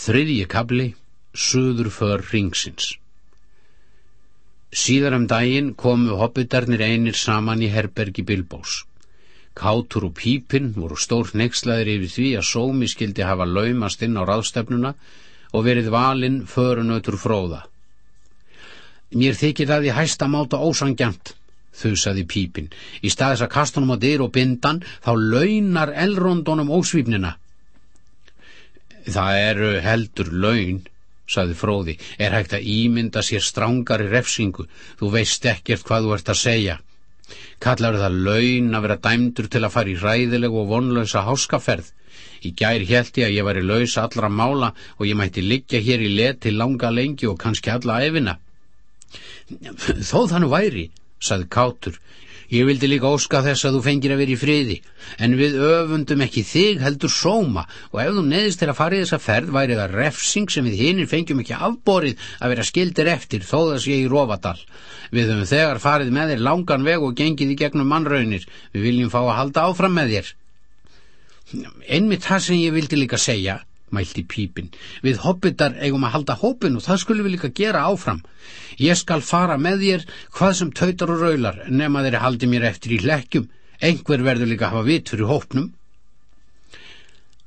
Þriðji kabli, Suður för ringsins. Síðar um daginn komu hobbitarnir einir saman í herbergi Bilbós. Kátur og Pípinn voru stór nexlaðir yfir því að Sómi skildi hafa laumast inn á ráðstefnuna og verið valinn förunautur fróða. Mér þykir það í hæsta máta ósangjant, þusaði Pípinn. Í staðis að kastunum á dyr og bindan þá launar elrondunum ósvífnina. Það eru heldur laun, saði fróði, er hægt að ímynda sér strángari refsingu, þú veist ekkert hvað þú ert að segja. Kallar það laun að vera dæmdur til að fara í ræðilegu og vonlösa háskaferð. Í gær held ég að ég var í laus allra mála og ég mætti liggja hér í let til langa lengi og kannski alla efina. Þó þannig væri, saði Kátur, Ég vildi líka óska þess að þú fengir að vera í friði, en við öfundum ekki þig heldur sóma og ef þú neðist til að fara í þessa ferð væri það refsing sem við hinnir fengjum ekki afborið að vera skildir eftir þó þess ég í Rófadal. Við höfum þegar farið með þér langan veg og gengið í gegnum mannraunir. Við viljum fá að halda áfram með þér. Einmitt það sem ég vildi líka segja mælti pípin. Við hobbitar eigum að halda hópin og það skulum við líka gera áfram. Ég skal fara með þér hvað sem tautar og raular nema þeirri haldi mér eftir í hlekkjum. Einhver verður líka að hafa vit fyrir hópnum.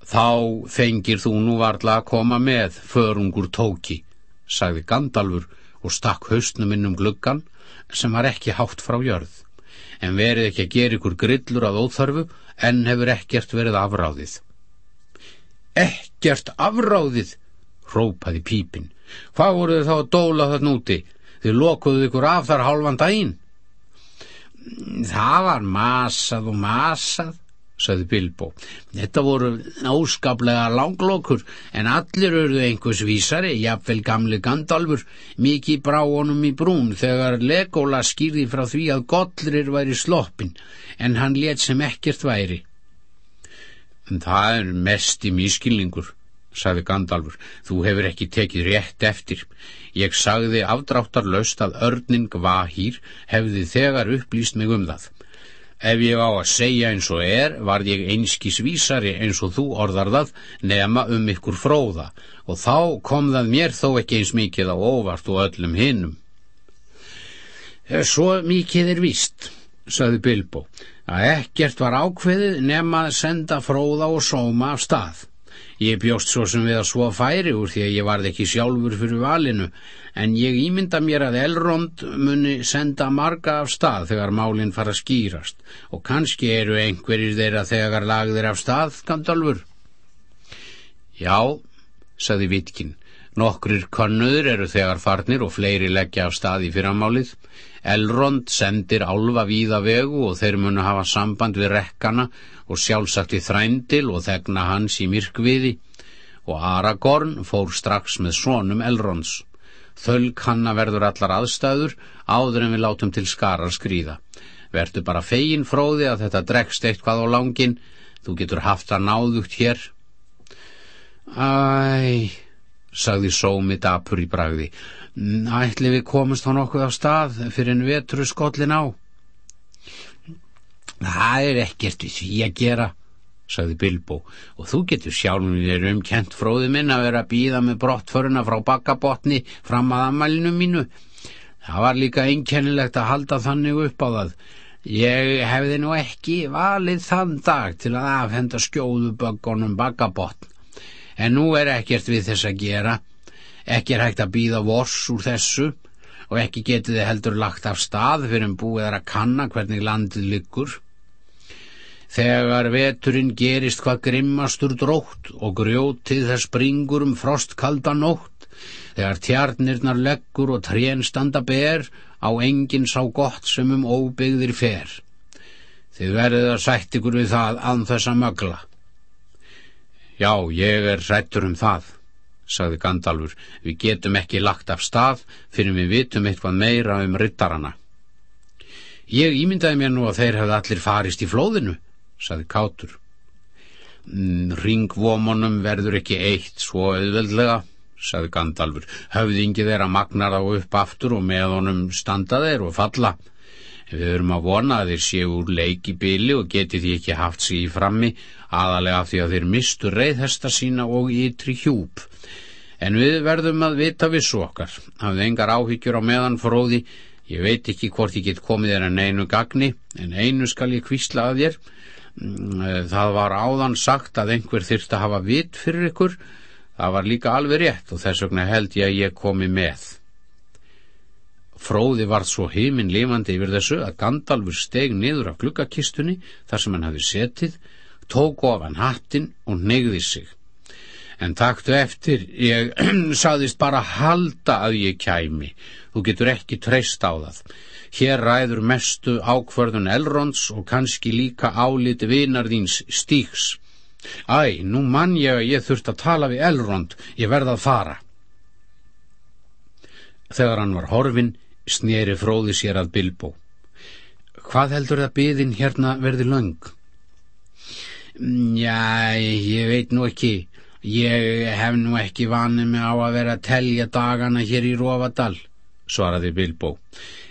Þá fengir þú nú varla að koma með förungur tóki, sagði Gandalfur og stakk haustnum inn um gluggan sem var ekki hátt frá jörð. En verið ekki að gera ykkur grillur að óþarfu en hefur ekkert verið afráðið. Ekkert afráðið, rópaði pípin. Hvað voruð þið þá að dóla þarna úti? Þið lokuðu ykkur af þar hálfan daginn. Það var masað og masað, saði Bilbo. Þetta voru áskaplega langlokur, en allir örðu einhvers vísari, jafnvel gamli Gandalfur, mikið brá honum í brún þegar Legola skýrði frá því að Godlir væri sloppin, en hann let sem ekkert væri. Það er mest í mískilningur, sagði Gandalfur. Þú hefur ekki tekið rétt eftir. Ég sagði afdráttarlaust að örning Vahýr hefði þegar upplýst mig um það. Ef ég á að segja eins og er, var ég einskís vísari eins og þú orðar það nema um ykkur fróða og þá kom það mér þó ekki eins mikið á óvart og öllum hinnum. Svo mikið er víst, sagði Bilbo að ekkert var ákveðið nema að senda fróða og sóma af stað. Ég bjóst svo sem við að svo færi úr því að ég varð ekki sjálfur fyrir valinu, en ég ímynda mér að Elrond muni senda marga af stað þegar málinn fara að skýrast, og kannski eru einhverjir þeirra þegar lagðir af stað, Gandalfur. Já, saði Vitkin, nokkrir konnuður eru þegar farnir og fleiri leggja af stað í fyrramálið, Elrond sendir álfa víða vegu og þeir munu hafa samband við rekkana og sjálfsagt í þrændil og þegna hans í myrkviði og Aragorn fór strax með svonum Elronds. Þölk hanna verður allar aðstæður áður en við látum til skarar skrýða. Vertu bara fegin fróði að þetta dregst eitthvað á langin, þú getur haft það náðugt hér. Æ, sagði sómi dapur í bragði, ætli við komumst á nokkuð á stað fyrir en vetru skollin á. Það er ekkert við því að gera, sagði Bilbo, og þú getur sjálfum þér umkent fróði minn að vera að býða með brottföruna frá bakkabotni fram að amalinu mínu. Það var líka einkennilegt að halda þannig upp á það. Ég hefði nú ekki valið þann dag til að afhenda skjóðuböggunum bakkabotn, en nú er ekkert við þess að gera. Ekki er hægt að býða vors úr þessu og ekki getið þið heldur lagt af stað fyrir en búið er að kanna hvernig landið liggur. Þegar veturinn gerist hvað grimmastur drótt og grjótið þess springur um frostkalda nótt, þegar tjarnirnar leggur og trén standa ber, á enginn sá gott sem um óbyggðir fer. Þið verðið að sætt ykkur við það ann þessa mögla. Já, ég er sættur um það sagði Gandalfur, við getum ekki lagt af stað fyrir við vitum eitthvað meira um ryttarana. Ég ímyndaði mér nú að þeir hefði allir farist í flóðinu, sagði Kátur. Mm, Ringvomonum verður ekki eitt svo auðveldlega, sagði Gandalfur, höfðingi þeirra magnar á upp aftur og með honum standa þeir og falla. Við höfum að vona að þeir séu úr leik í byli og geti því ekki haft sig í frammi aðalega af því að þeir mistu reyðhesta sína og ytri hjúp. En við verðum að vita vissu okkar. Hafðu engar áhyggjur á meðan fróði. Ég veit ekki hvort ég get komið þér en einu gagni, en einu skal ég kvísla að þér. Mm, það var áðan sagt að einhver þyrst að hafa vit fyrir ykkur. Það var líka alveg rétt og þess vegna held ég að ég komi með. Fróði varð svo heiminn lifandi yfir þessu að Gandalfur steg niður af glukkakistunni þar sem hann hafi setið, tók ofan hattin og negði sig. En taktu eftir, ég saðist bara halda að ég kæmi. Þú getur ekki treyst á það. Hér ræður mestu ákvörðun Elrons og kannski líka áliti vinarðíns stíks. Æ, nú mann ég að ég þurft að tala við Elrond, ég verða að fara. Þegar hann var horfin, snýri fróði sér að Bilbo. Hvað heldur það byðin hérna verði löng? Já, ég veit nú ekki. Ég hef nú ekki vanið mig á að vera að telja dagana hér í Rófadal, svaraði Bilbo.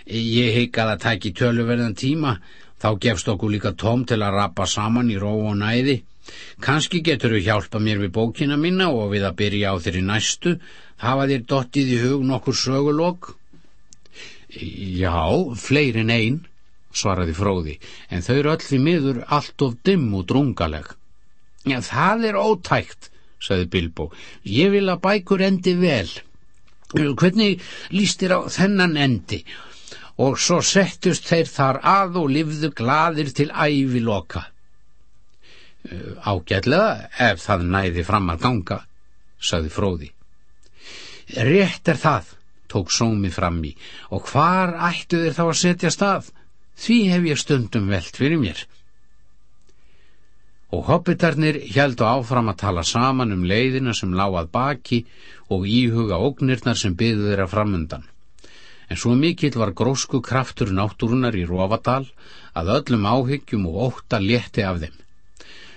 Ég heika að tæki töluverðan tíma, þá gefst okkur líka tóm til að rappa saman í ró og næði. Kanski getur þú hjálpa mér við bókina mína og við að byrja á þeirri næstu, hafa þér dottið í hug nokkur sögulokk? Já, fleiri en einn, svaraði fróði, en þau eru öll því miður allt of dimm og drungaleg. Já, það er ótækt, sagði Bilbo. Ég vil að bækur endi vel. Hvernig líst þér á þennan endi? Og svo settust þeir þar að og livðu gladir til ævi loka. Ágætlega, ef það næði fram að ganga, sagði fróði. Rétt er það, tók sómi fram í, og hvar ættu þeir þá að setja stað? Því hef ég stundum velt fyrir mér. Og hobbitarnir heldu áfram að tala saman um leiðina sem láað baki og íhuga ógnirnar sem byðu þeirra framundan. En svo mikill var grósku kraftur náttúrunar í Rófadal að öllum áhyggjum og óta létti af þeim.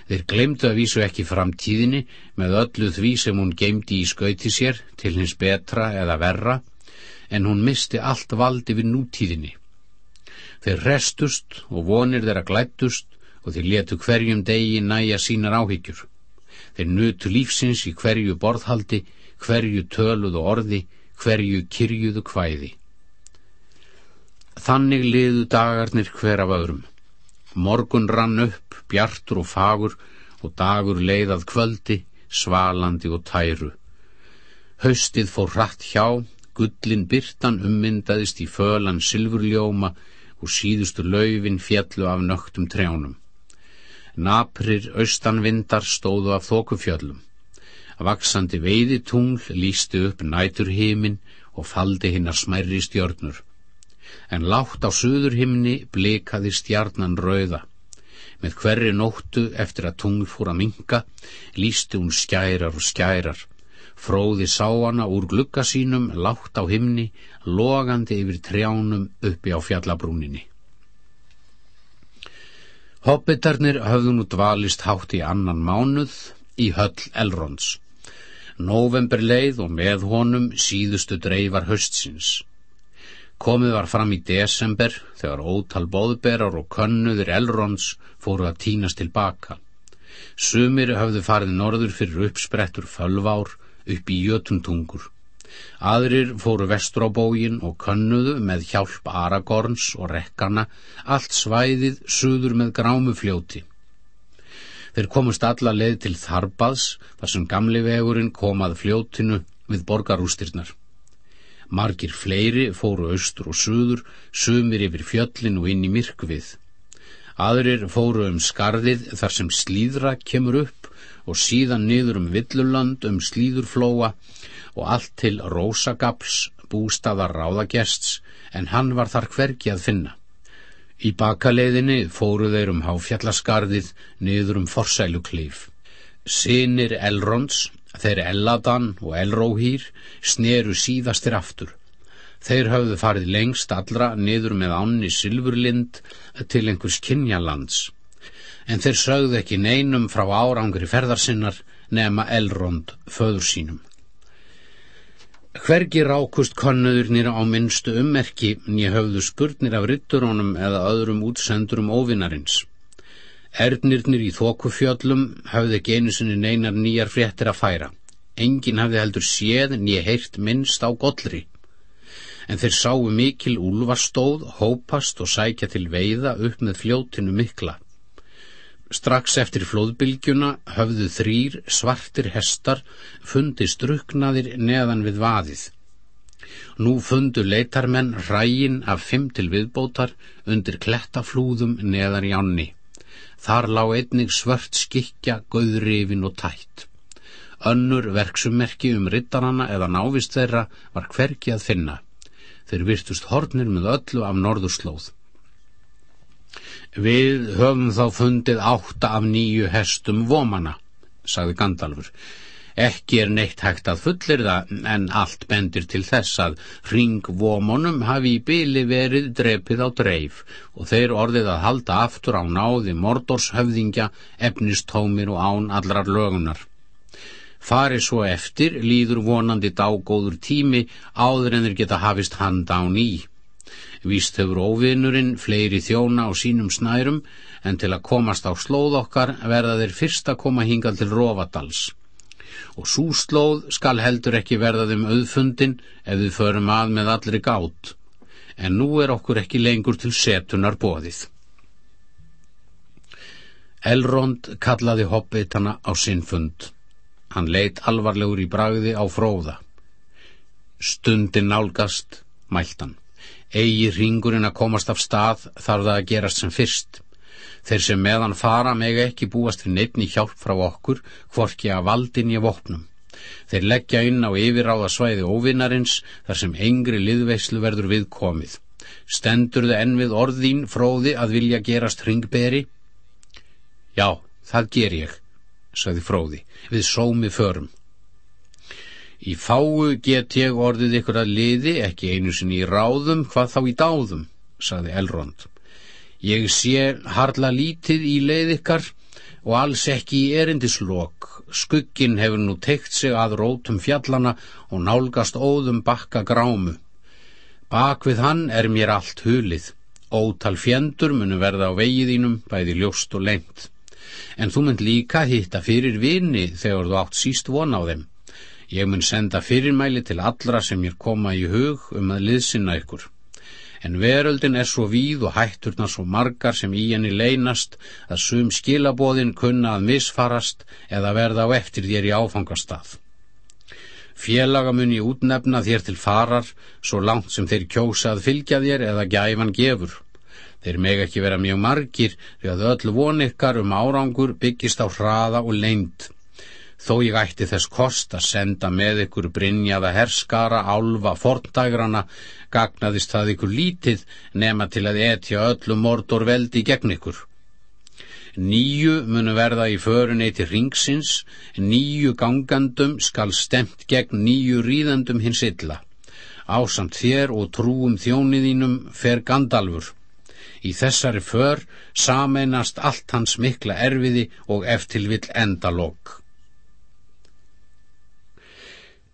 Þeir glemdu að vísu ekki framtíðinni með öllu því sem hún geimdi í skauti sér til hins betra eða verra en hún misti allt valdi við nútíðinni. Þeir restust og vonir þeirra glættust og þeir letu hverjum degi næja sínar áhyggjur. Þeir nutu lífsins í hverju borðhaldi, hverju töluðu orði, hverju kyrjuðu kvæði. Þannig liðu dagarnir hver af öðrum. Morgun rann upp, bjartur og fagur og dagur leiðað kvöldi, svalandi og tæru. Haustið fór hratt hjá Gullin byrtan ummyndaðist í fölan silfurljóma og síðustu laufin fjallu af nögtum trjánum. Naprir austanvindar stóðu af þókufjöllum. Vaksandi veiði tungl lísti upp nætur heimin og faldi hinnar smærri stjörnur. En látt á suður himni blikaði stjarnan rauða. Með hverri nóttu eftir að tungl fór að minka lísti hún skærar og skærar Fróði sá hana úr glugga sínum, látt á himni, logandi yfir trjánum uppi á fjallabrúninni. Hobbitarnir höfðu nú dvalist hátt í annan mánuð í höll Elrons. November leið og með honum síðustu dreifar höstsins. Komið var fram í desember þegar ótal bóðberar og könnuður Elrons fóru að tínast tilbaka. Sumir höfðu farið norður fyrir uppsprettur fölvár upp í jötuntungur. Aðrir fóru vestur á bógin og könnuðu með hjálp Aragorns og rekkana allt svæðið suður með grámufljóti. Þeir komust alla leið til Þarbaðs þar sem gamli vegurinn komað fljótinu við borgarústirnar. Margir fleiri fóru austur og suður, sumir yfir fjöllin og inn í myrkvið. Aðrir fóru um skarðið þar sem slíðra kemur upp og síðan niður um villuland um slíðurflóa og allt til Rósagaps bústaðar ráðagests en hann var þar hvergi að finna. Í bakaleiðinni fóru þeir um háfjallaskarðið niður um forsæluklif. Sinir Elrons, þeir Eladan og Elróhýr sneru síðastir aftur. Þeir hafðu farið lengst allra niður með ánni Silfurlind til einhvers kynjalands en þeir sögðu ekki neinum frá árangri ferðarsinnar nema Elrond föður sínum. Hvergi rákust konnuðurnir á minnstu ummerki nýja höfðu spurnir af ritturónum eða öðrum útsendurum óvinnarins. Ernirnir í þókufjöllum hafði ekki einu sinni neinar nýjar fréttir að færa. Engin hafði heldur séð nýja heyrt minnst á gollri. En þeir sáu mikil úlvarstóð, hópast og sækja til veiða upp með fljótinu mikla. Strax eftir flóðbylgjuna höfðu þrýr svartir hestar fundist ruknaðir neðan við vaðið. Nú fundu leitarmenn rægin af fimm til viðbótar undir klettaflúðum neðar í ánni. Þar lág einnig svört skikja, göðrifin og tætt. Önnur verksummerki um rittarana eða návist þeirra var hverki að finna. Þeir virtust hornir með öllu af norðurslóð. Við höfum þá fundið átta af nýju hestum vomana, sagði Gandalfur. Ekki er neitt hægt að fullir það, en allt bendir til þess að ringvomonum hafi í byli verið drepið á dreif og þeir orðið að halda aftur á náði mordorshöfðingja, efnistómir og án allrar lögunar. Fari svo eftir líður vonandi dágóður tími áður en þeir geta hafist hand án í. Víst hefur óvinnurinn fleiri þjóna á sínum snærum en til að komast á slóð okkar verða þeir fyrst að koma hingal til Rófadals. Og súslóð skal heldur ekki verða þeim auðfundin ef við förum að með allri gát. En nú er okkur ekki lengur til setunar bóðið. Elrond kallaði hobbitana á sinn fund. Hann leitt alvarlegur í bragði á fróða. Stundin nálgast, mæltan. Egi ringurinn að komast af stað þarf það að gerast sem fyrst. Þeir sem meðan fara mega ekki búast fyrir nefni hjálp frá okkur, hvorki að valdin í vopnum. Þeir leggja inn á yfirráðasvæði óvinnarins þar sem engri liðveislu verður við komið. Stendur þau enn við orðín fróði að vilja gerast ringberi? Já, það ger ég, sagði fróði, við sómi förum. Í fáu get ég orðið ykkur að liði, ekki einu sinni í ráðum, hvað þá í dáðum, saði Elrond. Ég sé harla lítið í leið ykkar og alls ekki í erindislokk. Skuggin hefur nú teikt sig að rótum fjallana og nálgast óðum bakka grámu. Bak við hann er mér allt hulið. Ótal fjendur munu verða á vegiðínum, bæði ljóst og lengt. En þú mynd líka hitta fyrir vini þegar þú átt síst von á þeim. Ég mun senda fyrirmæli til allra sem mér koma í hug um að liðsynna ykkur. En veröldin er svo víð og hætturna svo margar sem í henni leynast að sum skilabóðin kunna að misfarast eða verða á eftir þér í áfangastað. Félaga mun ég útnefna þér til farar svo langt sem þeir kjósa að fylgja þér eða gæfan gefur. Þeir meg ekki vera mjög margir því að öll vonikkar um árangur byggist á hraða og leint. Þó ég ætti þess kost að senda með ykkur brinjaða herskara, álfa, forndægrana, gagnaðist það ykkur lítið nema til að etja öllu mordor veldi gegn ykkur. Nýju munu verða í förunni til ringsins, nýju gangandum skal stemt gegn nýju ríðandum hins illa. Ásamt þér og trúum þjóniðínum fer Gandalfur. Í þessari för sameinast allt hans mikla erfiði og eftir vill endalokk.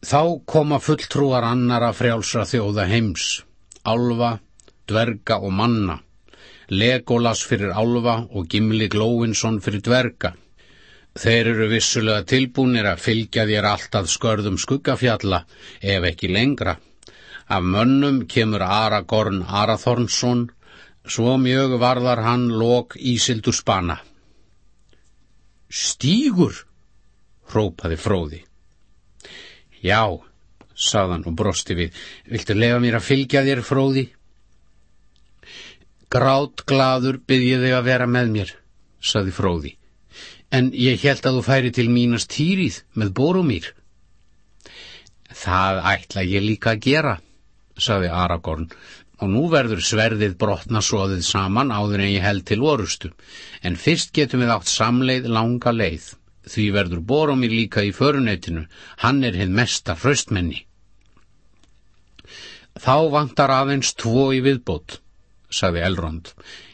Þá koma fulltrúar annara frjálsra þjóða heims, álfa, dverga og manna, Legolas fyrir álfa og Gimli Glóinsson fyrir dverga. Þeir eru vissulega tilbúinir að fylgja þér alltaf skörðum skuggafjalla, ef ekki lengra. Af mönnum kemur Aragorn Arathornsson, svo mjög varðar hann lok Ísildur spana. Stígur, hrópaði fróði. Já, saðan og brosti við, viltu lefa mér að fylgja þér, fróði? Grátt gladur byrjið þig að vera með mér, saði fróði, en ég held að þú færi til mínast týrið með borumýr. Það ætla ég líka að gera, saði Aragorn, og nú verður sverðið brotna svoðið saman áður en ég held til orustu, en fyrst getum við átt samleið langa leið. Því verður Boromir líka í föruneytinu, hann er hinn mesta hraustmenni. Þá vantar aðeins tvo í viðbót, sagði Elrond.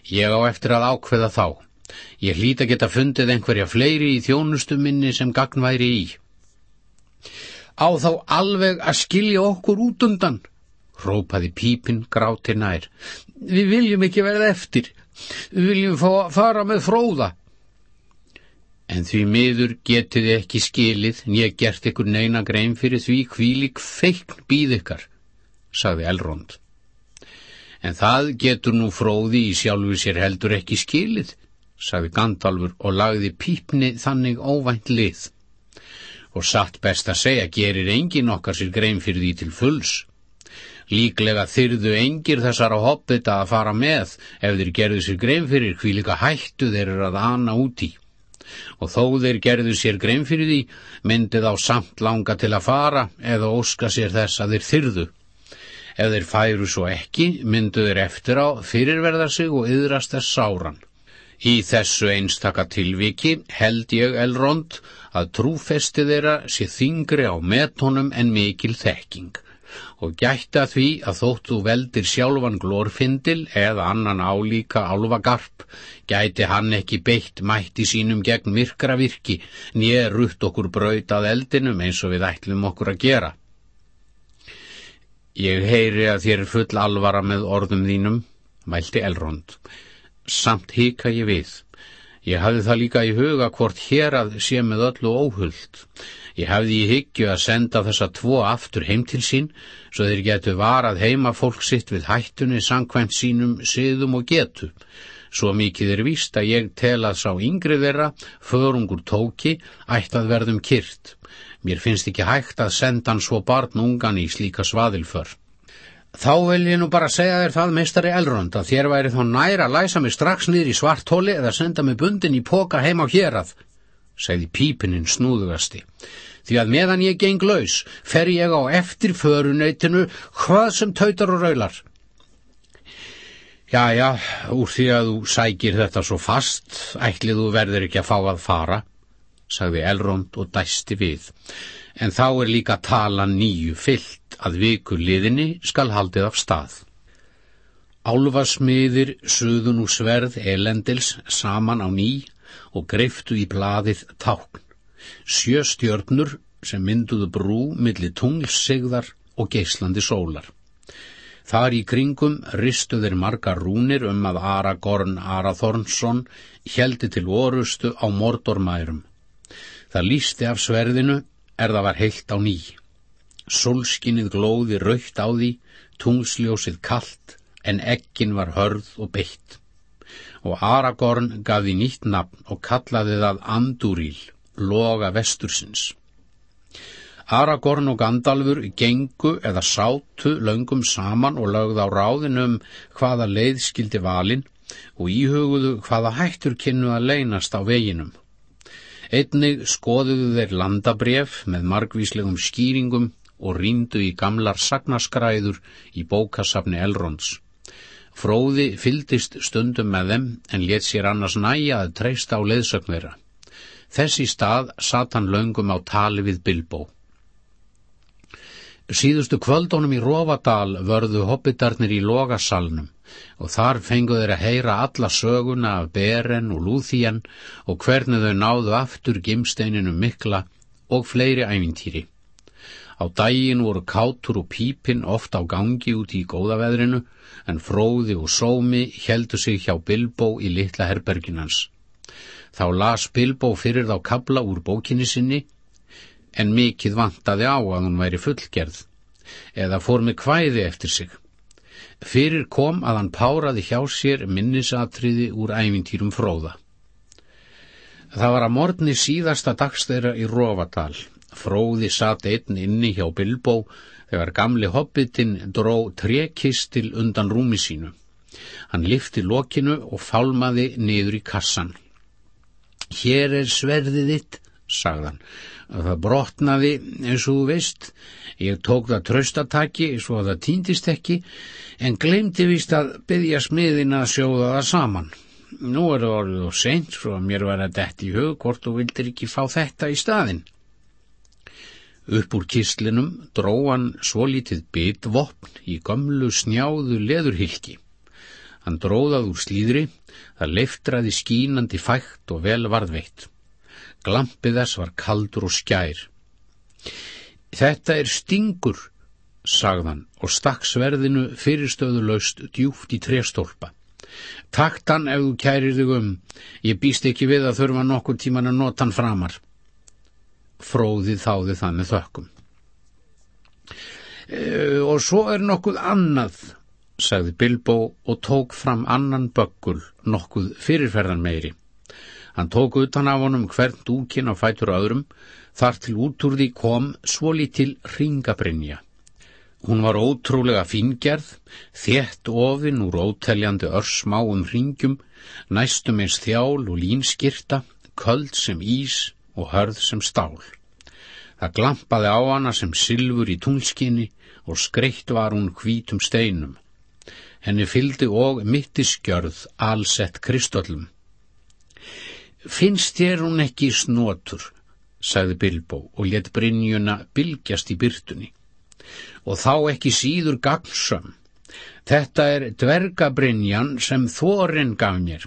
Ég á eftir að ákveða þá. Ég hlýta geta fundið einhverja fleiri í þjónustu minni sem gagnværi í. á þá alveg að skilja okkur út undan, rópaði pípinn gráti nær. Við viljum ekki verða eftir, við viljum fara með fróða. En því miður getið ekki skilið nýja gert ykkur neina grein fyrir því hvílik feikn býð ykkar, sagði Elrond. En það getur nú fróði í sjálfu sér heldur ekki skilið, sagði Gandalfur og lagði pípni þannig óvænt lið og satt best að segja gerir engin okkar sér grein fyrir því til fulls. Líklega þyrðu engir þessara hoppita að fara með ef þeir gerðu sér grein fyrir hví líka hættu þeir eru að ana úti. Og þó þeir gerðu sér grein fyrir því myndi þá samt langa til að fara eða óska sér þess að þeir þyrðu. Ef þeir færu svo ekki myndu þeir eftir á fyrirverða sig og yðrast þess sáran. Í þessu einstaka tilviki held ég elrond að trúfesti þeirra sé þingri á metónum en mikil þekking og gætta því að þóttu veldir sjálfan glórfindil eða annan álíka álvagarp gæti hann ekki beitt mætti sínum gegn myrkravirki nýja rutt okkur brautað eldinum eins og við ætlum okkur að gera. Ég heyri að þér er full alvara með orðum þínum, mælti Elrond. Samt hika ég við. Ég hafði það líka í huga hvort hér að sé með öllu óhullt. Ég hafði í hyggju að senda þessa tvo aftur heim til sín, svo þeir getu varað heima fólk sitt við hættunni sangkvæmt sínum siðum og getu. Svo mikið er víst að ég tel að sá yngri þeirra, förungur tóki, ætti að verðum kyrt. Mér finnst ekki hægt að senda hann svo barnungan í slíka svaðilför. Þá vil ég nú bara segja þér það, meistari Elrond, að þér væri þá næra að læsa mig strax niður í svart hóli eða senda mig bundin í póka heim á hérað, segði pípinin snúðugasti. Því að meðan ég geng laus, fer ég á eftir förunöytinu hvað sem tautar og raular. Já, já, úr því að þú sækir þetta svo fast, ætlið þú verður ekki að fá að fara, sagði Elrond og dæsti við en þá er líka tala nýju fyllt að viku liðinni skal haldið af stað. Álfasmiðir suðun úr sverð elendils saman á ný og greiftu í blaðið tákn. Sjö stjörnur sem mynduðu brú millir tunglsigðar og geislandi sólar. Þar í kringum ristu þeir margar rúnir um að Aragorn Arathornsson heldi til orustu á mordormærum. Það lísti af sverðinu er það var heilt á ný. Solskinnið glóði raukt á því, tungsljósið kallt, en ekkin var hörð og beitt. Og Aragorn því nýtt nafn og kallaði það Andúríl, loga vestursins. Aragorn og Gandalfur gengu eða sátu löngum saman og lögð á ráðinum hvaða leið skildi valin og íhuguðu hvaða hættur kynnu að leynast á veginum. Einnig skoðuðu þeir landabref með margvíslegum skýringum og ríndu í gamlar sagnaskræður í bókasafni Elrons. Fróði fyldist stundum með þeim en let sér annars næja að treysta á leðsögn þeirra. Þessi stað satt hann löngum á tali við Bilbo. Síðustu kvöldónum í Rófadal vörðu hoppitarnir í logasalnum og þar fengu þeir að heyra alla söguna af Beren og Lúþíjan og hvernig þau náðu aftur gimsteininu mikla og fleiri ævintýri. Á daginn voru kátur og pípin oft á gangi út í góðaveðrinu en fróði og sómi heldu sig hjá Bilbo í litla herberginans. Þá las Bilbo fyrir þá kabla úr bókinni sinni en mikið vantaði á að hún væri fullgerð eða fór með kvæði eftir sig. Fyrir kom að hann páraði hjá sér minnisatriði úr ævintýrum fróða. Það var að morgni síðasta dagstæra í Rófadal. Fróði satt einn inni hjá Bilbó þegar gamli hobbitinn dró trekistil undan rúmi sínu. Hann lifti lokinu og fálmaði niður í kassan. Hér er sverðið þitt, sagðan, að það brotnaði eins og þú veist. Ég tók það tröstataki svo að það týndist ekki en glemdi vist að byggja smiðin að sjóða það saman. Nú er það orðið og seint svo að mér var að detti í hug hvort þú vildir ekki fá þetta í staðin. Upp úr kistlinum dróan svo lítið bitvopn í gamlu snjáðu leðurhylki. Hann dróðað úr slíðri, það leiftraði skínandi fægt og vel varðveitt. Glampið þess var kaldur og skær. Þetta er stingur, sagðan og stakk sverðinu fyrirstöðulaust djúft í trestólpa. Takt hann ef þú kærir þig um, ég býst ekki við að þurfa nokkur tíman að nota hann framar. Fróðið þáði með þökkum. E, og svo er nokkuð annað, sagði Bilbo og tók fram annan böggul, nokkuð fyrirferðan meiri. Hann tók utan af honum hvern dúkin á fætur öðrum, þar til út úr því kom svo lítil ringabrinja. Hún var ótrúlega fíngerð, þétt ofinn úr óteljandi örsmáum ringjum, næstum eins þjál og línskirta, köld sem ís og hörð sem stál. Það glampaði á hana sem sylfur í tunglskinni og skreitt var hún hvítum steinum. Henni fyldi og mittiskjörð allsett kristöllum. Finnst þér hún ekki snotur, sagði Bilbo og let Brynjuna bylgjast í byrtunni og þá ekki síður gagnsum. Þetta er dvergabrinjan sem Þorin gaf mér.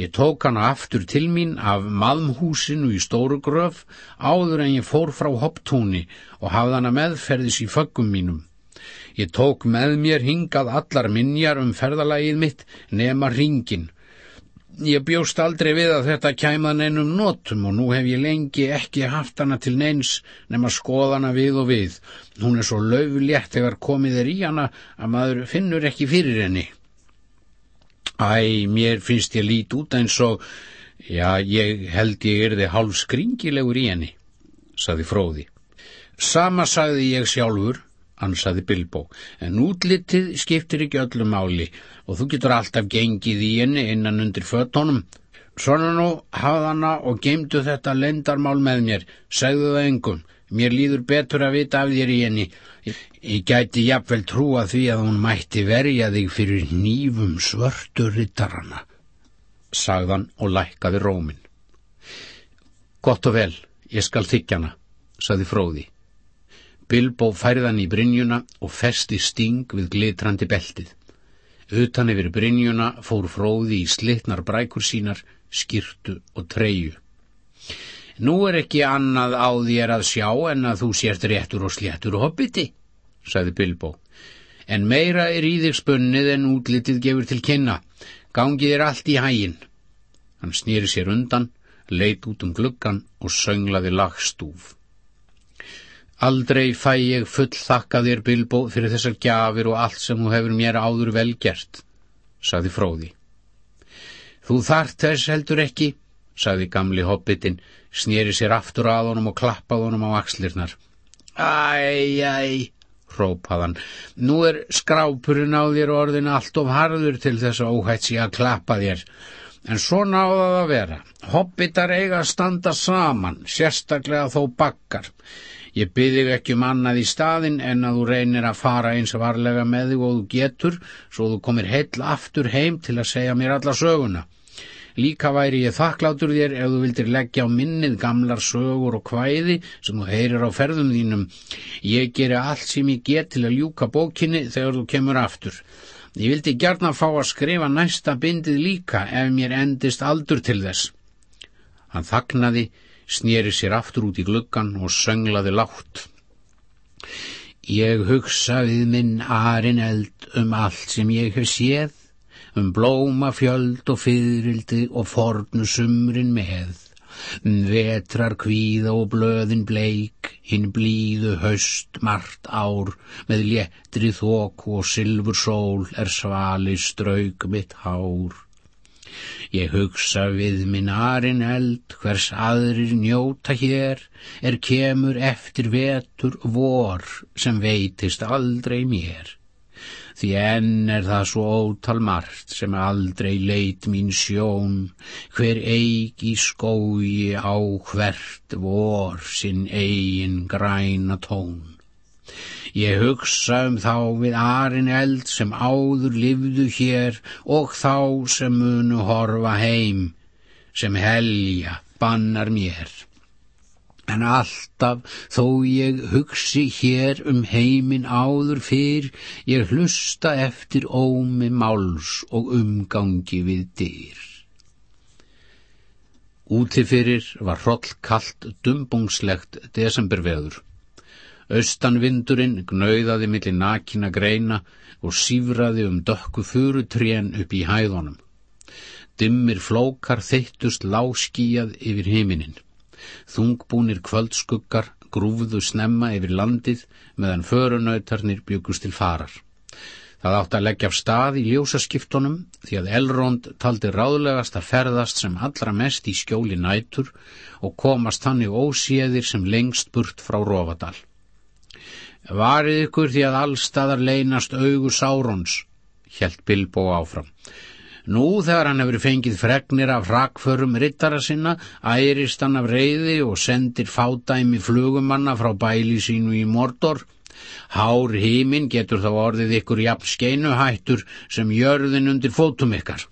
Ég tók hana aftur til mín af maðmhúsinu í Stórugröf áður en ég fór frá hopptúni og hafði hana meðferðis í föggum mínum. Ég tók með mér hingað allar minjar um ferðalagið mitt nema ringin Ég bjóst aldrei við að þetta kæmað neinum notum og nú hef ég lengi ekki haft hana til neins nema skoðana við og við. Hún er svo löflétt þegar komið er í hana að maður finnur ekki fyrir henni. Æ, mér finnst ég lít út eins og, já, ég held ég er þið hálf skringilegur í henni, saði fróði. Sama sagði ég sjálfur, ansaði Bilbo, en útlitið skiptir ekki öllu máli og þú getur alltaf gengið í henni innan undir föttónum. Svona nú, hafðana og geimdu þetta lendarmál með mér, segðu það engum, mér líður betur að vita af þér í henni. Ég gæti jafnvel trúa því að hún mætti verja þig fyrir nýfum svörtu rittarana, sagðan og lækkaði rómin. Gott og vel, ég skal þykjana, sagði fróði. Bilbo færðan í Brynjuna og festi sting við glitrandi beltið. Utan yfir Brynjuna fór fróði í slittnar brækur sínar, skirtu og treyu. Nú er ekki annað á þér að sjá en að þú sért réttur og sléttur og hobbiti, sagði Bilbo. En meira er í þig spunnið en útlitið gefur til kynna. Gangið er allt í hægin. Hann snýri sér undan, leit út um gluggan og sönglaði lagstúf. Aldrei fæ ég full þakka þér, Bilbo, fyrir þessar gjafir og allt sem þú hefur mér áður vel gert, sagði fróði. Þú þart þess heldur ekki, sagði gamli hobbitinn, snýri sér aftur að honum og klappaði honum á axlirnar. Æj, æj, hrópaðan, nú er skrápurinn á þér orðin allt of harður til þess að óhætt sé að klappa þér. En svo náða það að vera. Hobbitar eiga að standa saman, sérstaklega þó bakkar. Ég byrði ekki um annað í staðin en að þú reynir að fara eins varlega með þig og þú getur svo þú komir heill aftur heim til að segja mér alla söguna. Líka væri ég þakklátur þér ef þú vildir leggja á minnið gamlar sögur og hvæði sem þú heyrir á ferðum þínum. Ég geri allt sem ég get til að ljúka bókinni þegar þú kemur aftur. Ég vildi gjarna fá að skrifa næsta bindið líka ef mér endist aldur til þess. Hann þaknaði snýri sér aftur út í gluggan og sönglaði látt. Ég hugsa við minn arin eld um allt sem ég hef séð, um blóma fjöld og fyririldi og fornu sumrin með, um vetrar kvíða og blöðin bleik, hinn blíðu höst margt ár, með léttri þók og sylfur sól er svali strauk mitt hár. Ég hugsa við minn arin eld, hvers aðrir njóta hér, er kemur eftir vetur vor sem veitist aldrei mér. Því enn er það svo ótal margt sem aldrei leit mín sjón, hver eig í skói á hvert vor sinn eigin græna tón. Ég hugsa um þá við arin eld sem áður livðu hér og þá sem munu horfa heim, sem helja bannar mér. En alltaf þó ég hugsi hér um heimin áður fyrr, ég hlusta eftir ómi máls og umgangi við dyr. Útifyrir var hroll kallt dumbungslegt desemberveður. Austanvindurinn gnauðaði millir nakina greina og sífraði um dökku furutrén upp í hæðunum. Dimmir flókar þeittust láskíjað yfir heiminin. Þungbúnir kvöldskuggar grúfðu snemma yfir landið meðan förunautarnir byggust til farar. Það átti að leggja af stað í ljósaskiptunum því að Elrond taldi ráðlegast að ferðast sem allra mest í skjóli nætur og komast þannig óséðir sem lengst burt frá Rófadal. Varið ykkur því að allstaðar leynast augu Sárons, helt Bilbo áfram. Nú þegar hann hefur fengið fregnir af rakförum rittara sinna, ærist hann af reyði og sendir fádæmi flugumanna frá bæli sínu í Mordor, Hár hímin getur þá orðið ykkur jafn skeinuhættur sem jörðin undir fótum ykkar.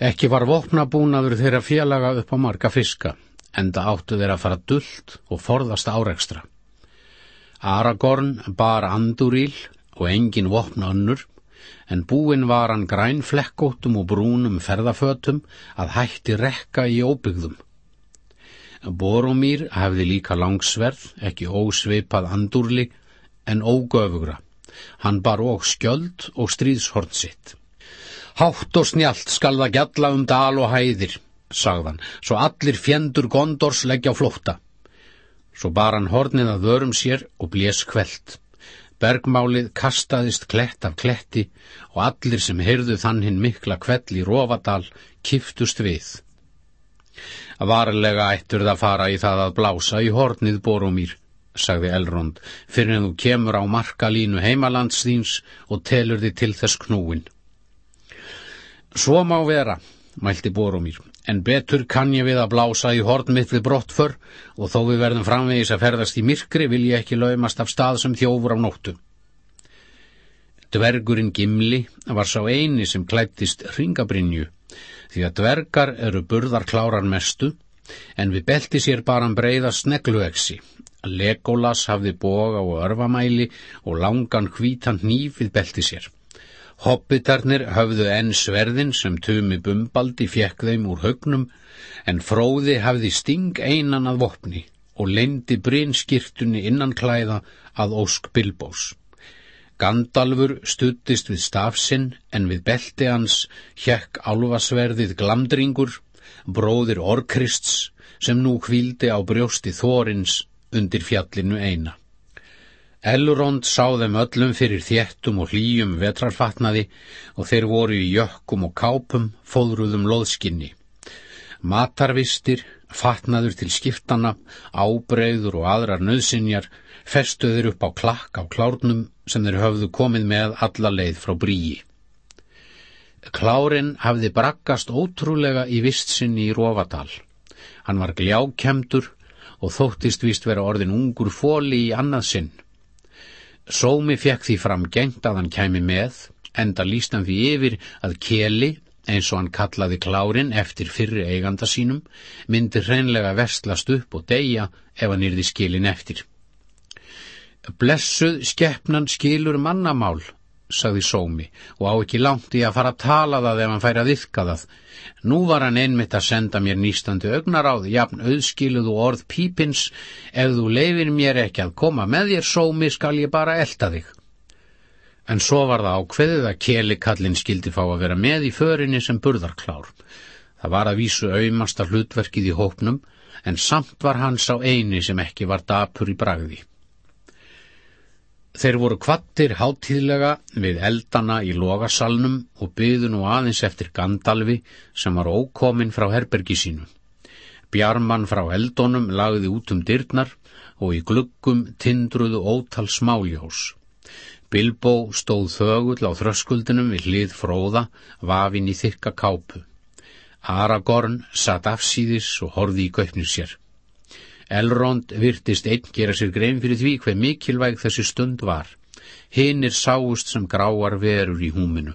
Ekki var vopnabúnaður þeirra félaga upp á marga fiska, enda áttu þeirra að fara dullt og forðast áreikstra. Aragorn bar andurýl og engin vopna önnur, en búin var hann græn flekkóttum og brúnum ferðafötum að hætti rekka í óbyggðum. Boromír hefði líka langsverð, ekki ósveipað andurli, en ógöfugra. Hann bar og skjöld og stríðshort sitt. Hátt og snjált skal það gjalla um dal og hæðir, sagðan, svo allir fjendur gondors leggja á flótta. Svo bar hann hornið að vörum sér og blés kveld. Bergmálið kastaðist klett af kletti og allir sem heyrðu þann hinn mikla kvell í Rófadal kiftust við. Varlega ættur það fara í það að blása í hornið Boromír, sagði Elrond, fyrir en þú kemur á markalínu heimalandsþýns og telur þið til þess knúin. Svo má vera, mælti Boromír, en betur kann ég við að blása í horn mitt við brottför og þó við verðum framvegis að ferðast í myrkri vil ég ekki laumast af stað sem þjófur á nóttu. Dvergurinn Gimli var sá eini sem klættist ringabrinju því að dvergar eru burðarklárar mestu, en við belti sér bara hann breyða snegluegsi. Legolas hafði boga og örfamæli og langan hvítan hníf við belti sér. Hobbitarnir höfðu enn sverðin sem tumi bumbaldi fjekk þeim úr högnum, en fróði hafði sting einan að vopni og leindi brinskirtunni innan klæða að ósk Bilbós. Gandalfur stuttist við stafsinn en við belti hans hjekk álvasverðið glamdringur, bróðir Orkrists sem nú kvíldi á brjósti Þórins undir fjallinu eina. Elrond sá þeim öllum fyrir þéttum og hlýjum vetrarfatnaði og þeir voru í jökkum og kápum fóðruðum loðskinni. Matarvistir, fatnaður til skiptana, ábreyður og aðrar nöðsinjar festuður upp á klakk á klárnum sem þeir höfðu komið með alla leið frá bríi. Klárin hafði braggast ótrúlega í vist sinni í Rófadal. Hann var gljákemdur og þóttist vist vera orðin ungur fóli í annað sinn. Sómi fekk því fram gengt að hann kæmi með, enda líst hann því yfir að keli, eins og hann kallaði klárin eftir fyrri eiganda sínum, myndi hreinlega vestlast upp og deyja ef hann yrði skilin eftir. Blessuð skeppnan skilur mannamál, sagði Sómi, og á ekki langt í að fara að tala það ef hann færi að yfka það. Nú var hann einmitt að senda mér nýstandi augnaráð, jafn auðskiluð og orð pípins, ef þú leifir mér ekki að koma með þér, Sómi, skal ég bara elda þig. En svo var það ákveðið að kelikallin skildi fá að vera með í förinni sem burðarklár. Það var að vísu auðmasta hlutverkið í hópnum, en samt var hans á eini sem ekki var dapur í bragði. Þeir voru kvattir hátíðlega við eldana í logasalnum og byðu nú aðeins eftir Gandalfi sem var ókominn frá herbergi sínu. Bjarmann frá eldonum lagði út um dyrnar og í gluggum tindruðu ótal smáljós. Bilbo stóð þögull á þröskuldinum við hlið fróða, vafin í þykka kápu. Aragorn satt afsýðis og horði í göfnir sér. Elrond virtist einn gera sér grein fyrir því hver mikilvæg þessi stund var. Hinnir sáust sem gráar verur í húminu.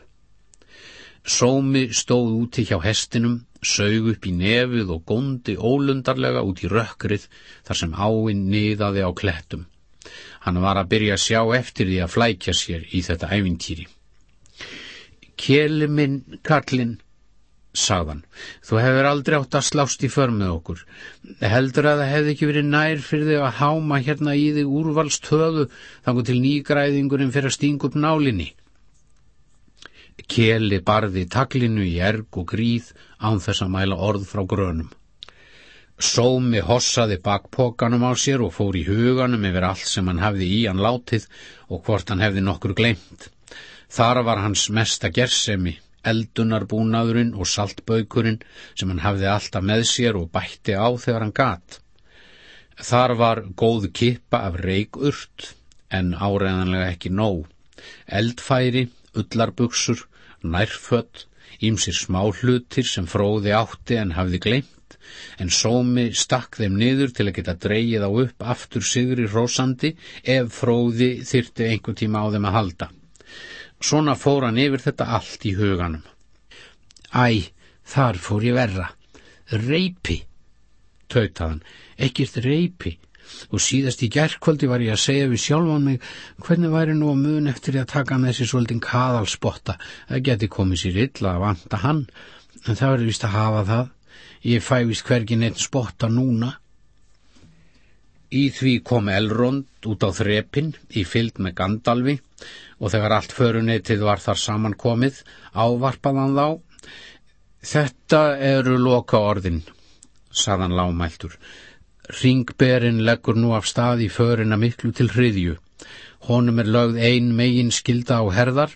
Sómi stóð úti hjá hestinum, sög upp í nefið og góndi ólundarlega út í rökkrið þar sem áinn niðaði á klettum. Hann var að byrja að sjá eftir því að flækja sér í þetta ævintýri. Kjeli minn, Karlinn, sagðan, þú hefur aldrei átt að slást í för með okkur. Heldur að það hefði ekki verið nær fyrir þig að háma hérna í þig úrvalstöðu þangu til nýgræðingurinn fyrir að stinga upp nálinni. Keli barði taklinu í erg og gríð án þess að mæla orð frá grönum. Sómi hossaði bakpokanum á sér og fór í huganum yfir allt sem hann hafði í hann látið og hvort hann hefði nokkur glemt. Þar var hans mesta gersemi eldunarbúnaðurinn og saltbaukurinn sem hann hafði alltaf með sér og bætti á þegar hann gat. Þar var góð kippa af reikurt en áreðanlega ekki nóg. Eldfæri, ullarbuksur, nærfött, ímsir smá hlutir sem fróði átti en hafði glemt, en sómi stakk þeim niður til að geta dreyið á upp aftur sigri rósandi ef fróði þyrti einhver tíma á þeim að halda. Svona fór hann yfir þetta allt í huganum. Æ, þar fór ég verra. Reipi, tautaðan, ekkert reipi. Og síðast í gerðkvöldi var ég að segja við sjálfan mig hvernig væri nú að mun eftir að taka með þessi svolítinn kaðalspotta. Það geti komið sér illa að vanta hann, en það verður vist að hafa það. Ég fæ vist hvergin einn spotta núna. Í því kom Elrond út á þrepin í fylg með Gandalfi og þegar allt föruneytið var þar samankomið ávarpaðan þá. Þetta eru loka orðin, saðan lámæltur. Ringberinn leggur nú af stað í förina miklu til hriðju. Honum er lögð ein megin skilda á herðar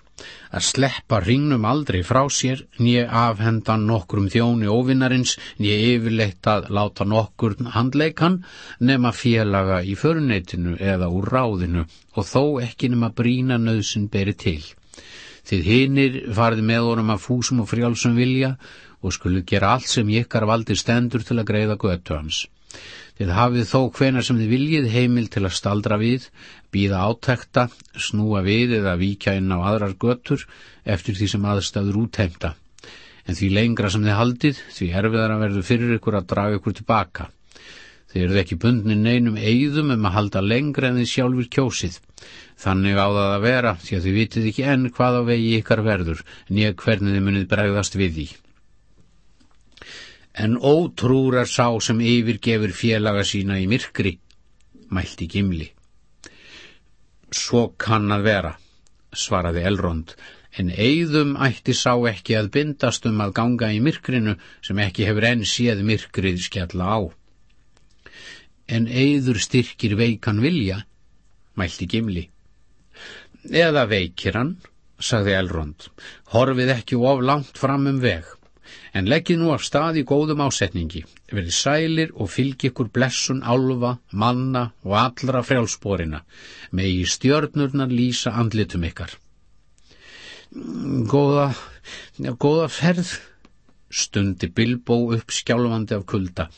að sleppa ringnum aldrei frá sér, nýja afhendan nokkrum þjóni ofinnarins, nýja yfirleitt að láta nokkur handleikan nema félaga í föruneytinu eða úr ráðinu og þó ekki nema brína nöðsin beri til. Þið hinnir farið með honum að fúsum og frjálsum vilja og skulu gera allt sem ykkar valdi stendur til að greiða göttu hans. Þið hafið þó hvena sem þið viljið heimil til að staldra við, býða átekta, snúa við eða víkja inn á aðrar göttur eftir því sem aðstæður útheimta. En því lengra sem þið haldið, því erfiðar að verðu fyrir ykkur að draga ykkur tilbaka. Þið eruð ekki bundin neinum eigðum um að halda lengra en þið sjálfur kjósið. Þannig á það að vera því að þið vitið ekki enn hvað á vegi ykkar verður, nýja hvernig þið munið bregðast við því en ótrúr er sá sem yfirgefur félaga sína í myrkri, mælti Gimli. Svo kann að vera, svaraði Elrond, en eigðum ætti sá ekki að bindast um að ganga í myrkrinu sem ekki hefur enn séð myrkrið skjalla á. En eigður styrkir veikan vilja, mælti Gimli. Eða veikir hann, sagði Elrond, horfið ekki of langt fram um veg en leggið nú af stað í góðum ásetningi, verið sælir og fylgi ykkur blessun álfa, manna og allra frjálsporina, með í stjörnurnar lýsa andlitum ykkar. Góða, góða ferð, stundi Bilbo upp skjálfandi af kulda.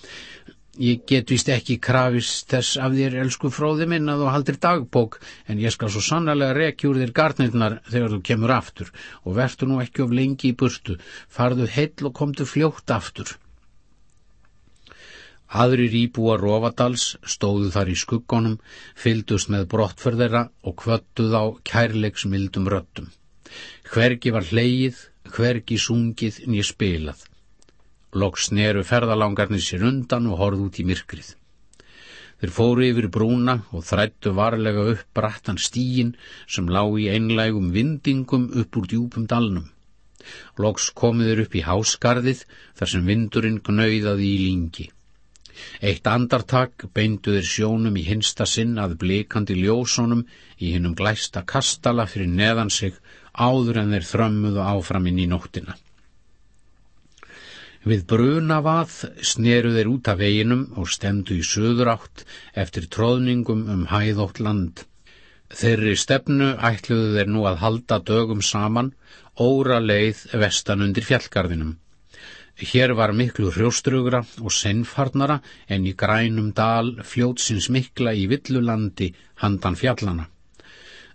Ég get vist ekki krafist þess af þér, elsku fróði minn, að þú haldir dagbók, en ég skal svo sannlega rekjúr þér garnirnar þegar þú kemur aftur og verður nú ekki of lengi í burtu, farðu heill og komdu fljótt aftur. Aðrir íbúa Rófadals stóðu þar í skuggonum, fyldust með brottferðera og kvöttuð á kærleiksmildum röttum. Hvergi var hleyið, hvergi sungið nýja spilað. Loks neru ferðalangarnir sér undan og horð út í myrkrið. Þeir fóru yfir brúna og þrættu varlega upp brattan stíin sem lág í einlægum vindingum upp úr djúpum dalnum. Loks komiður upp í háskarðið þar sem vindurinn gnauðaði í lingi. Eitt andartak beinduður sjónum í hinsta sinn að blikandi ljósónum í hinnum glæsta kastala fyrir neðan sig áður en þeir þrömmuðu áfram inn í nóttina. Við brunavad sneru þeir út af veginum og stemdu í söður átt eftir tróðningum um hæðótt land. Þeirri stefnu ætluðu þeir nú að halda dögum saman, óra leið vestan undir fjallgarðinum. Hér var miklu hrjóstrugra og sennfarnara en í grænum dal fljótsins mikla í villulandi handan fjallana.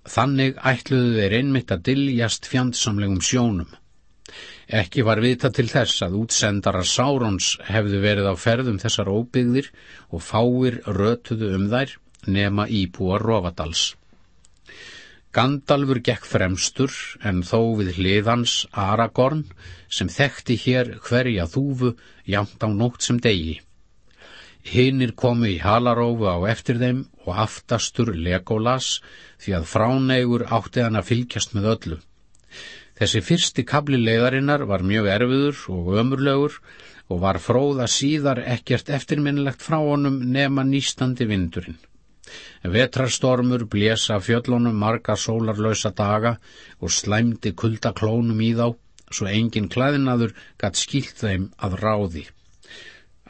Þannig ætluðu þeir einmitt að diljast fjandsamlegum sjónum. Ekki var vita til þess að útsendara Sárons hefðu verið á ferðum þessar óbyggðir og fáir rötuðu um þær nema íbúar Rófadals. Gandalfur gekk fremstur en þó við hliðans Aragorn sem þekkti hér hverja þúfu jamt á nótt sem degi. Hinnir komu í halarófu á eftir þeim og aftastur Legolas því að fránegur átti hann að fylgjast með öllu. Þessi fyrsti kabli leiðarinnar var mjög erfiður og ömurlegur og var fróða síðar ekkert eftirminnilegt frá honum nema nýstandi vindurinn. Vetrarstormur blésa fjöllunum marga sólarlösa daga og slæmdi kuldaklónum í þá, svo engin klæðinaður gatt skilt þeim að ráði.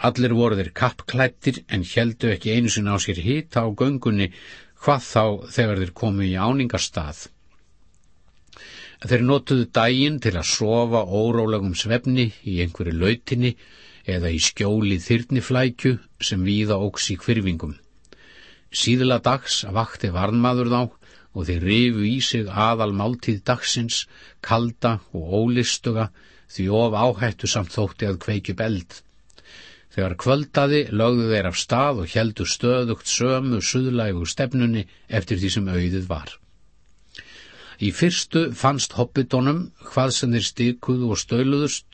Allir voru þeir kappklættir en heldu ekki einu sinna á sér hita á göngunni hvað þá þegar þeir komu í áningarstað. Þeir notuðu dægin til að sofa órólegum svefni í einhverju lautinni eða í skjóli þyrniflækju sem víða óks í kvirfingum. Síðla dags vakti varnmaður þá og þeir rifu í sig aðal máltíð dagsins, kalda og ólistuga því of áhættu samt þótti að kveikju beld. Þegar kvöldaði lögðu þeir af stað og heldu stöðugt sömu suðlægu stefnunni eftir því sem auðið var. Í fyrstu fannst hobbitonum hvað sem þeir stikuðu og stöluðust,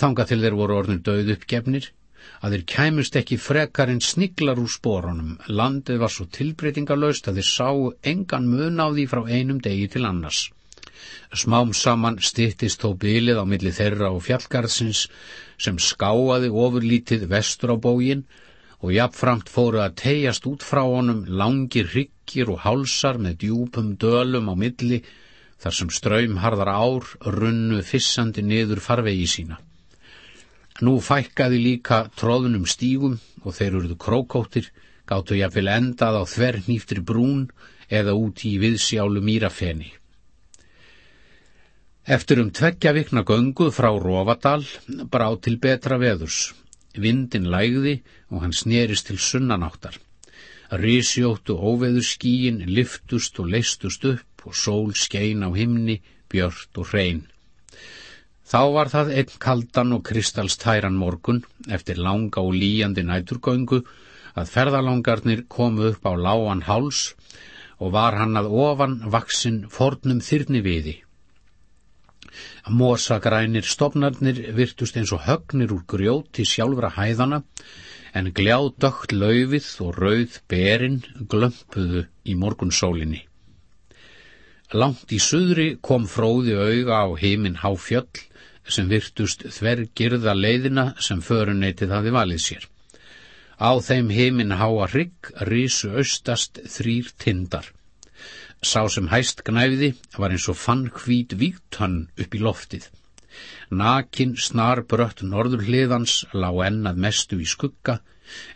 þanga til þeir voru orðin döð uppgefnir, að þeir kæmust ekki frekar en sniglar úr spórunum. Landið var svo tilbreytingalöst að þeir sáu engan mun á því frá einum degi til annars. Smám saman stittist þó bylið á milli þeirra og fjallgarðsins sem skáaði ofurlítið vestur á bógin og jafnframt fóru að tegjast út frá honum langir ryggir og hálsar með djúpum dölum á milli þar sem ströymharðar ár runnu fissandi niður farvegi sína. Nú fækkaði líka tróðunum stígum og þeir eruðu krókóttir, gáttu jáfnvel endað á þvernýftri brún eða út í viðsjálu mýrafeni. Eftir um tveggja vikna göngu frá Rófadal brá til betra veðurs. Vindin lægði og hann snerist til sunnanáttar. Rísjóttu óveður skíin liftust og leistust upp og sól skein á himni, björt og hrein. Þá var það einn kaldan og kristalstæran morgun eftir langa og líjandi næturgöngu að ferðalangarnir komu upp á lágan háls og var hann að ofan vaksin fornum þyrni viði. Mósagrænir stopnarnir virtust eins og högnir úr grjóti sjálfra hæðana en gljáðdögt laufið og rauð berin glömpuðu í morgunsólinni. Langt í suðri kom fróði auga á heiminn háfjöll sem virtust þvergirða leiðina sem föruneytið hafi valið sér. Á þeim heiminn háa hrygg rísu austast þrýr tindar. Sá sem hæst gnæfiði var eins og fann hvít víktönn upp í loftið. Nakin snar brött norður hliðans lág ennað mestu í skugga,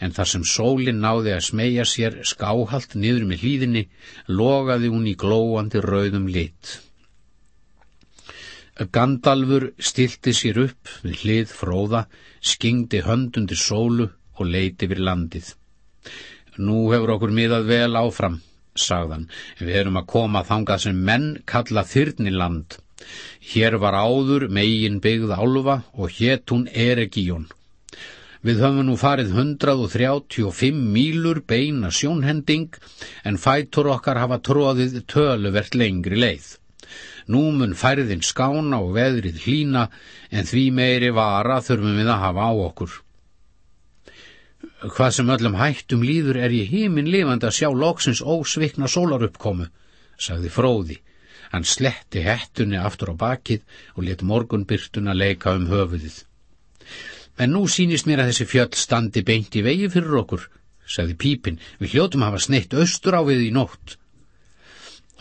en þar sem sólinn náði að smegja sér skáhalt niður með hlýðinni, logaði hún í glóandi rauðum lit. Gandalfur stilti sér upp við hlið fróða, skingdi höndundir sólu og leiti við landið. Nú hefur okkur miðað vel áfram, sagðan, við erum að koma þangað sem menn kalla þyrniland. Hér var áður megin byggð álfa og hétt hún Eregíón. Við höfum nú farið 135 mílur beina sjónhending en fætur okkar hafa tróðið töluvert lengri leið. Nú mun færðin skána og veðrið hlína en því meiri vara þurfum við að hafa á okkur. Hvað sem öllum hættum líður er ég hímin lifandi að sjá loksins ósvikna sólaruppkomu, sagði fróði. Hann sletti hettunni aftur á bakið og let morgunbyrtuna leika um höfuðið. En nú sínist mér að þessi fjöll standi beint í vegi fyrir okkur, sagði pípin. Við hljótum hafa sneitt austur á við í nótt.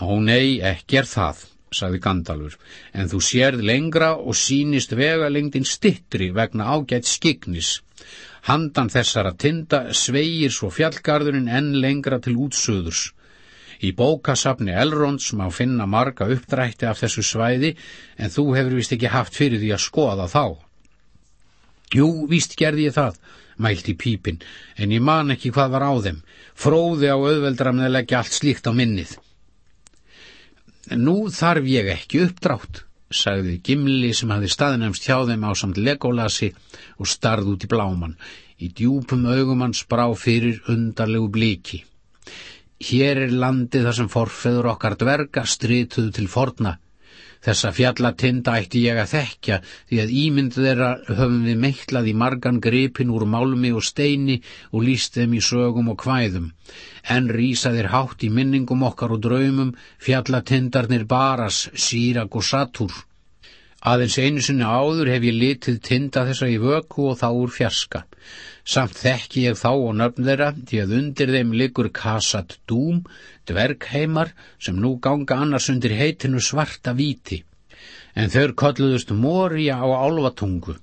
Ó nei, ekki er það, sagði Gandalfur, en þú sérð lengra og sínist vegalengdin stittri vegna ágætt skignis. Handan þessara tinda sveigir svo fjallgarðurinn enn lengra til útsöðurs. Í bókasafni Elrond sem á finna marga uppdrætti af þessu svæði, en þú hefur vist ekki haft fyrir því að skoða þá. Jú, víst gerði ég það, mælti pípin, en ég man ekki hvað var á þeim. Fróði á auðveldramni leggja allt slíkt á minnið. Nú þarf ég ekki uppdrátt, sagði Gimli sem hafði staðnæmst hjá þeim á samt lególasi og starð út í bláman. Í djúpum augum hans brá fyrir undarlegu bliki. Hér er landið þar sem forfeður okkar dverga strituðu til forna. Þessa fjallatinda ætti ég að þekkja því að ímynd þeirra höfum við meiklað í margan gripin úr málmi og steini og líst þeim í sögum og kvæðum. En rýsa þeir hátt í minningum okkar og draumum fjallatindarnir Baras, Sýrak og Satur. Aðeins einu sinni áður hef ég litið tinda þessa í vöku og þá úr fjarska. Samt þekki ég þá og nöfn þeirra því að undir þeim liggur Kasat Dúm, dvergheimar sem nú ganga annars undir heitinu svarta víti. En þau kolluðust Mória á álvatungu.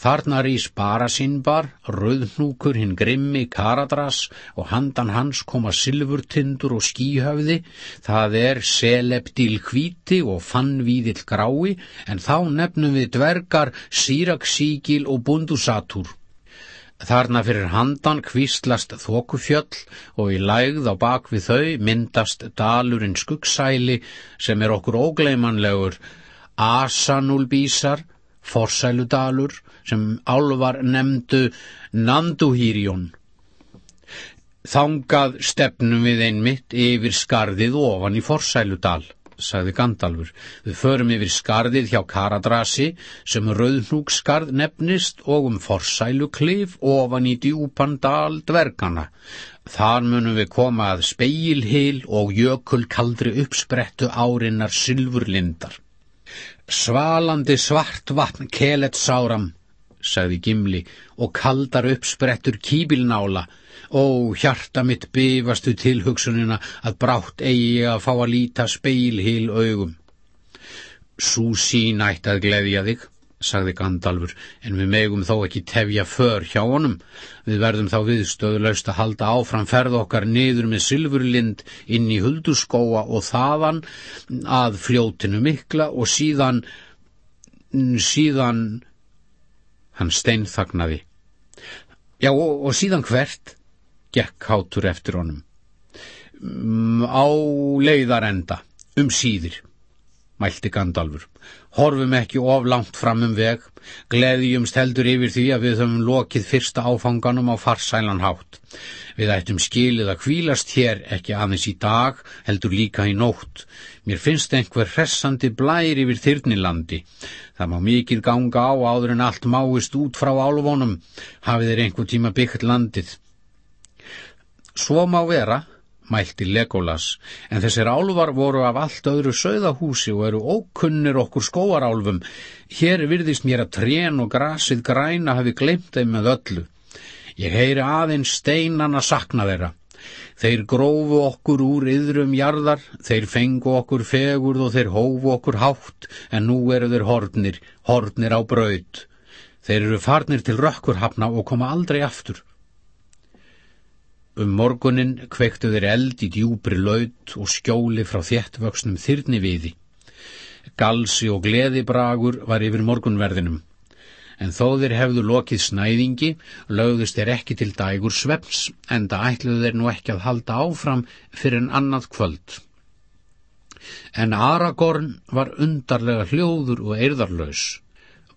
Þarna rís Barasínbar, Rauðnúkur hinn Grimmi, Karadras og handan hans koma Silfurtindur og Skíhöfði, það er Selepdíl Hvíti og Fannvíðill Grái, en þá nefnum við dvergar Sýraksíkil og Bundusatur. Þarna fyrir handan kvíslast þokufjöll og í lægð á bak við þau myndast dalurinn skuggsæli sem er okkur ógleimanlegur Asanulbísar, Forsæludalur sem álvar nefndu Nanduhýrjón. Þangað stefnum við einmitt yfir skarðið ofan í Forsæludal, sagði Gandalfur. Við förum yfir skarðið hjá Karadrasi sem rauðnúkskarð nefnist og um Forsæluklif ofan í djúpan dal dvergana. Þar munum við koma að speilhil og jökulkaldri uppsprettu árinnar sylfurlindar. Svalandi svart vatn kelet sáram, sagði Gimli, og kaldar uppsprettur kýbilnála. Ó, hjarta mitt bifastu tilhugsunina að brátt eigi að fá að líta speilhil augum. Sú sín ætti að gleðja þig, sagði Gandalfur, en við megum þó ekki tefja för hjá honum. Við verðum þá viðstöðulegst að halda áfram ferð okkar niður með sylfurlind inn í huldurskóa og þaðan að fljótinu mikla og síðan, síðan, hann steinþagnaði. Já, og, og síðan hvert, gekk hátur eftir honum. Á leiðarenda, um síðir mælti Gandalfur. Horfum ekki of langt fram um veg, gleðjumst heldur yfir því að við höfum lokið fyrsta áfanganum á farsælan hátt. Við ættum skilið að kvílast hér ekki aðeins í dag, heldur líka í nótt. Mér finnst einhver hressandi blær yfir þyrnilandi. Það má mikið ganga á áður en allt máist út frá álvonum, hafið þeir einhver tíma byggt landið. Svo má vera, mælti Legolas, en þessir álvar voru af allt öðru sögðahúsi og eru ókunnir okkur skóarálfum. Hér virðist mér að trén og grasið græna hafi glemt þeim með öllu. Ég heyri aðeins steinan að sakna þeirra. Þeir grófu okkur úr yðrum jarðar, þeir fengu okkur fegurð og þeir hófu okkur hátt, en nú eru þeir hornir, hornir á braud. Þeir eru farnir til rökkurhafna og koma aldrei aftur. Um morgunin kveiktu þeir eld í djúbri laut og skjóli frá þéttvöksnum þyrni viði. Galsi og gleðibragur var yfir morgunverðinum. En þó þeir hefðu lokið snæðingi, lögðust þeir ekki til dægur sveps, en það ætluðu þeir nú ekki að halda áfram fyrir en annað kvöld. En Aragorn var undarlega hljóður og eirðarlaus.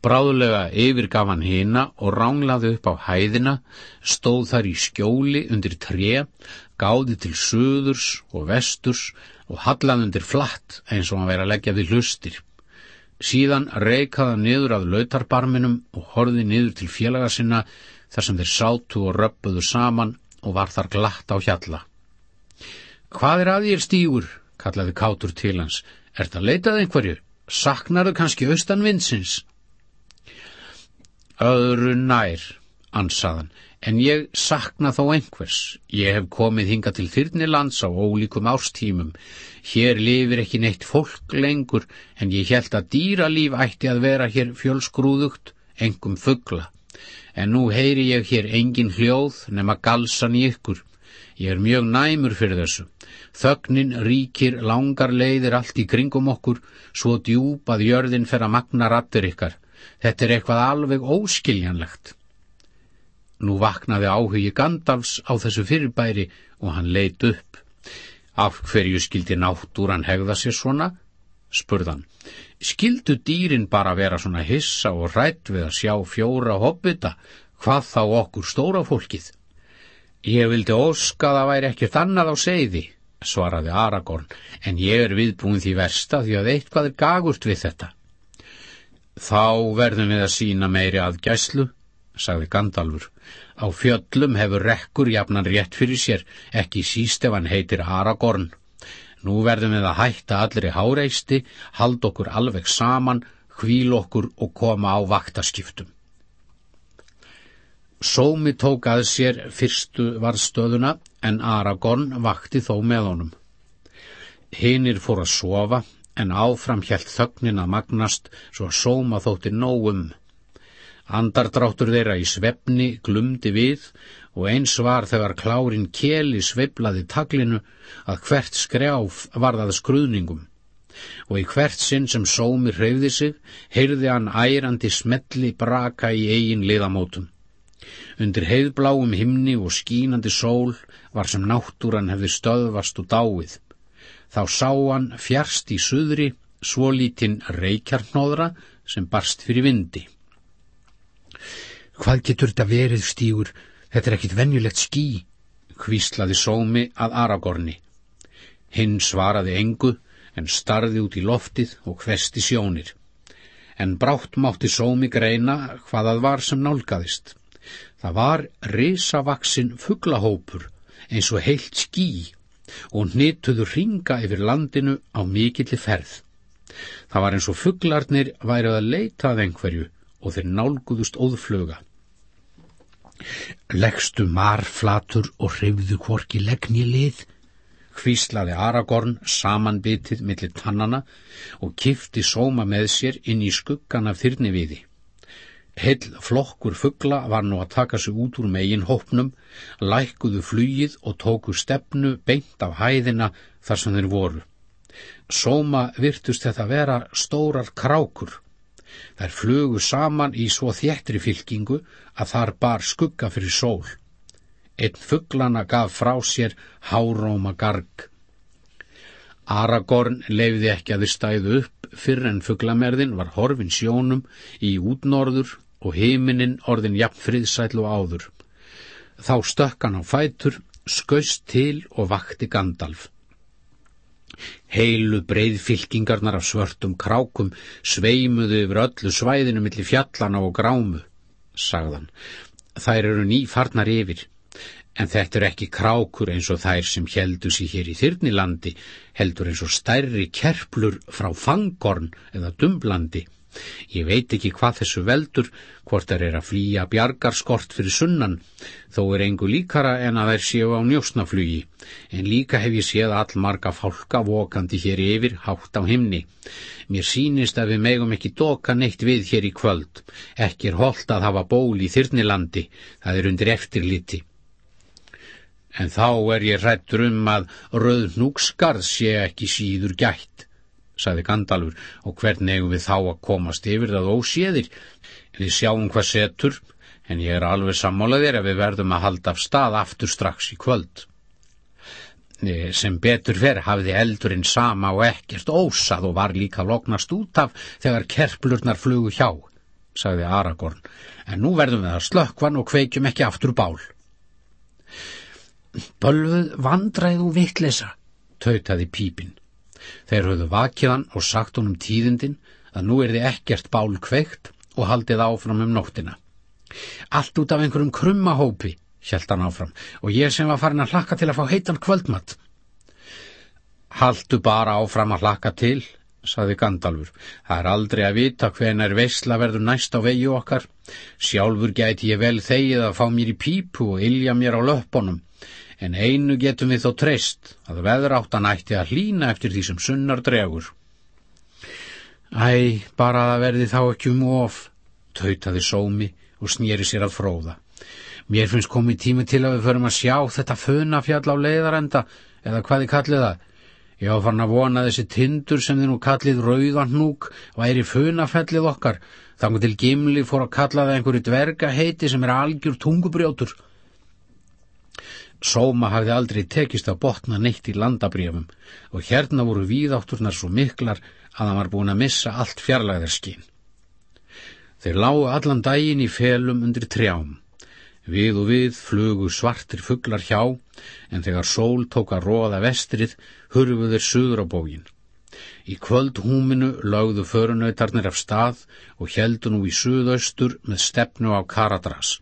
Bráðulega yfirgaf hann hina og ránglaði upp á hæðina, stóð þar í skjóli undir tré, gáði til söðurs og vesturs og hallaði undir flatt eins og hann væri að leggja við hlustir. Síðan reikaða niður að lautarbarminum og horði niður til félaga sinna þar sem þeir sátu og röppuðu saman og var þar glatt á hjalla. Hvað er að ég er stígur? kallaði kátur til hans. Er það leitað einhverju? Saknaru kannski austan vindsins? Öðru nær, ansaðan, en ég sakna þó einhvers. Ég hef komið hinga til þyrnilands á ólíkum árstímum. Hér lifir ekki neitt fólk lengur, en ég held að dýralíf ætti að vera hér fjölsgrúðugt, engum fuggla. En nú heyri ég hér engin hljóð nema galsan í ykkur. Ég er mjög næmur fyrir þessu. Þögnin ríkir langar leiðir allt í kringum okkur, svo djúb að jörðin fer að magna rattur ykkar. Þetta er eitthvað alveg óskiljanlegt. Nú vaknaði áhugi Gandalfs á þessu fyrirbæri og hann leit upp. Af hverju skildi náttúran hegða sér svona? spurðan. Skildu dýrin bara vera svona hissa og rætt við að sjá fjóra hobbita, hvað þá okkur stóra fólkið? Ég vildi óska það væri ekkert annað á segði, svaraði Aragorn, en ég er viðbúin því versta því að eitthvað er gagurt við þetta. Þá verðum við að sína meiri að gæslu, sagði Gandalfur. Á fjöllum hefur rekkur jafnan rétt fyrir sér, ekki síst ef hann heitir Aragorn. Nú verðum við að hætta allir í háreisti, hald okkur alveg saman, hvíl okkur og koma á vaktaskiptum. Sómi tók að sér fyrstu varðstöðuna en Aragorn vakti þó með honum. Hinnir fór að sofa en áfram hjælt þögnin að magnast svo að Sóma þótti nógum. Andardráttur þeirra í svefni glumdi við og eins var þegar klárin keli sveiblaði taglinu að hvert skrjáf varðað skruðningum og í hvert sinn sem Sómi hreyfði sig heyrði hann ærandi smetli braka í eigin liðamótum. Undir heiðbláum himni og skínandi sól var sem náttúran hefði stöðvast og dáið. Þá sá hann fjärst í suðri svolítinn reykjarnóðra sem barst fyrir vindi. Hvað getur þetta verið stígur? Þetta er ekkit venjulegt skí, hvíslaði sómi að Aragorni. Hinn svaraði engu en starði út í loftið og hvesti sjónir. En brátt mátti sómi greina hvaðað var sem nálgæðist. Það var risavaksin fugglahópur eins og heilt skí og nýttuðu ringa yfir landinu á mikilli ferð. Það var eins og fugglarnir værið að leitað einhverju og þeir nálguðust óðfluga. Leggstu marflatur og hrifðu hvorki leggni lið, hvíslaði Aragorn samanbitið millir tannana og kifti sóma með sér inn í skuggan af þyrni Heill flokkur fuggla var nú að taka sig út úr megin hópnum, lækkuðu flugið og tóku stefnu beint af hæðina þar sem þeir voru. Sóma virtust þetta vera stórar krákur. Þær flugu saman í svo þjættri fylkingu að þar bar skugga fyrir sól. Einn fugglana gaf frá sér háróma garg. Aragorn lefði ekki að þið stæðu upp fyrr en fugglamerðin var horfin sjónum í útnorður og heiminin orðin jafn friðsætl og áður. Þá stökk hann á fætur, skaust til og vakti Gandalf. Heilu breið fylkingarnar af svörtum krákum sveimuðu yfir öllu svæðinu millir fjallana og grámu, sagðan. Þær eru nýfarnar yfir, en þetta er ekki krákur eins og þær sem heldu sér hér í Þyrnilandi, heldur eins og stærri kerplur frá Fangorn eða Dumblandi. Ég veit ekki hvað þessu veldur, hvort þær er að flýja bjargarskort fyrir sunnan, þó er engu líkara en að þær séu á njósnaflugi, en líka hef ég séð allmarga fálka vokandi hér yfir, hátt á himni. Mér sínist að við megum ekki doka neitt við hér í kvöld, ekki er holdt að hafa ból í þyrnilandi, það er undir eftirliti. En þá er ég hrættur um að rauð núkskarð sé ekki síður gætt sagði Gandalfur, og hvernig eigum við þá að komast yfir það óséðir? Við sjáum hvað setur, en ég er alveg sammálaðir að við verðum að halda af stað aftur strax í kvöld. Sem betur fer hafiði eldurinn sama og ekkert ósað og var líka loknast út af þegar kerplurnar flugu hjá, sagði Aragorn, en nú verðum við að slökkvan og kveikjum ekki aftur bál. Bölfuð vandræðu vittlesa, tautaði pípinn. Þeir höfðu vakiðan og sagt honum tíðindin að nú er þið ekkert bál kveikt og haldið áfram um nóttina. Allt út af einhverjum krummahópi, hjælt hann áfram, og ég sem var farin að hlakka til að fá heitan kvöldmatt. Haldu bara áfram að hlakka til, saði Gandalfur. Það er aldrei að vita hvena er veysla verður næst á vegi okkar. Sjálfur gæti ég vel þegið að fá mér í pípu og ilja mér á löpunum en einu getum við þó treyst að veðráttan ætti að hlína eftir því sem sunnar dregur. Æ, bara að verði þá ekki um of, tautaði sómi og snýri sér að fróða. Mér finnst komið tími til að við förum að sjá þetta funafjall á leiðarenda, eða hvað þið kallið það. Ég á farin að vona þessi tindur sem þið nú kallið rauðannúk væri funafellið okkar, þannig til Gimli fór að kalla það einhverju dvergaheiti sem er algjör tungubrjótur. Sóma hafði aldrei tekist að botna neitt í landabrjöfum og hérna voru víðátturnar svo miklar að hann var búin að missa allt fjarlæðarskinn. Þeir lágu allan daginn í felum undir trjám, Við og við flugu svartir fugglar hjá, en þegar sól tók að róða vestrið, hurfu þeir suður á bógin. Í kvöldhúminu lögðu förunautarnir af stað og heldu nú í suðaustur með stefnu á Karadras.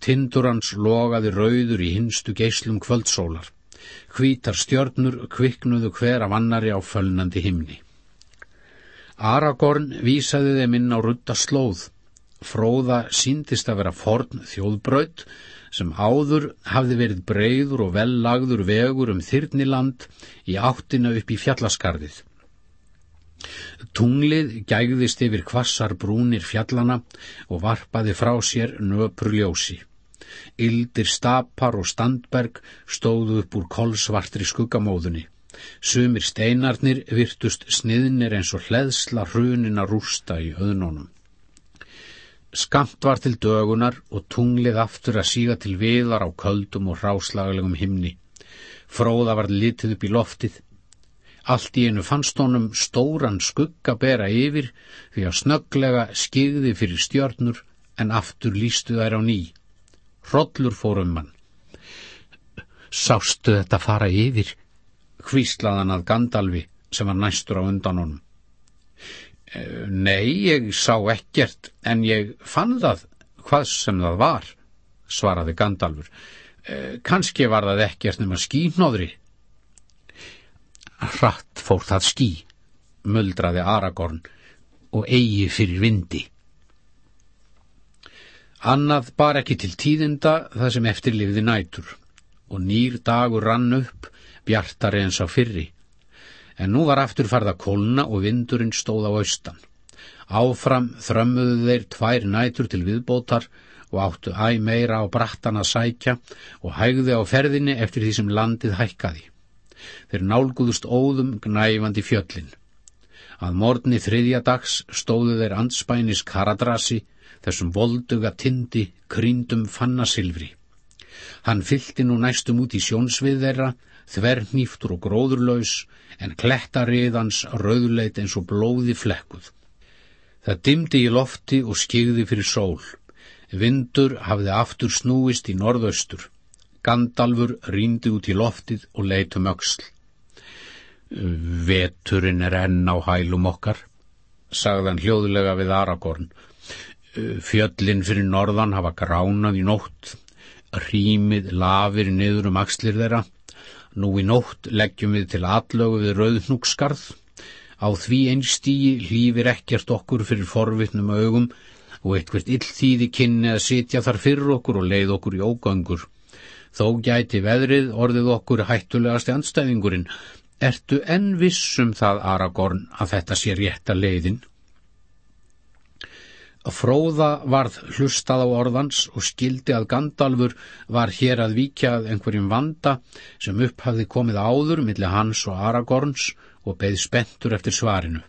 Tindur hans logaði rauður í hinstu geislum kvöldsólar. Hvítar stjörnur kviknuðu hver af annari á fölnandi himni. Aragorn vísaði þeim inn á rutta slóð. Fróða síndist að vera forn þjóðbraut sem áður hafði verið breyður og vellagður vegur um þyrniland í áttina upp í fjallaskarðið. Tunglið gægðist yfir kvassar brúnir fjallana og varpaði frá sér nöpur ljósi. Yldir stapar og standberg stóðu upp úr kolsvartri skuggamóðunni. Sumir steinarnir virtust sniðnir eins og hleðsla hrunin að rústa í öðnónum. Skamt var til dögunar og tunglið aftur að síga til viðar á köldum og ráslaglegum himni. Fróða var litið upp í loftið. Allt í einu fannst honum stóran skugga bera yfir því að snögglega skigði fyrir stjörnur en aftur lístu þær á ný. Hrollur fór um hann. Sástu þetta fara yfir? hvíslaðan að Gandalfi sem var næstur á undan honum. E, nei, ég sá ekkert, en ég fann það hvað sem það var, svaraði Gandalfur. E, Kanski var það ekkert nema skínóðri. Hratt fór það skí, muldraði Aragorn og eigi fyrir vindi. Annað bar ekki til tíðinda það sem eftirlifði nætur og nýr dagur rann upp bjartari eins á fyrri. En nú var aftur farða kólna og vindurinn stóð á austan. Áfram þrömmuðu þeir tvær nætur til viðbótar og áttu æg meira á brattan að sækja og hægði á ferðinni eftir því sem landið hækkaði. Þeir nálguðust óðum gnæfandi fjöllin. Að morgni þriðja dags stóðu þeir anspænis karadrasi, þessum volduga tindi, kríndum fannasilfri. Hann fylgti nú næstum út í sjónsvið þeirra þvernýftur og gróðurlaus, en klettariðans rauðleit eins og blóði flekkuð. Það dimdi í lofti og skigði fyrir sól. Vindur hafði aftur snúist í norðaustur. Gandalfur rýndi út í loftið og leitum öksl. Veturinn er enn á hælum okkar, sagðan hljóðlega við Aragorn. Fjöllin fyrir norðan hafa gránað í nótt, rýmið lafir niður um axlir þeirra Nú í nótt leggjum við til allögu við rauðnúkskarð. Á því einstígi hlýfir ekkert okkur fyrir forvittnum augum og eitthvert illþýði kynni að sitja þar fyrir okkur og leið okkur í ógöngur. Þó gæti veðrið orðið okkur hættulegasti anstæðingurinn. Ertu enn vissum það, Aragorn, að þetta sé rétta leiðin? Fróða varð hlustað á orðans og skildi að Gandalfur var hér að vikjað einhverjum vanda sem upphafði komið áður millir hans og Aragorns og beð spentur eftir svarinu.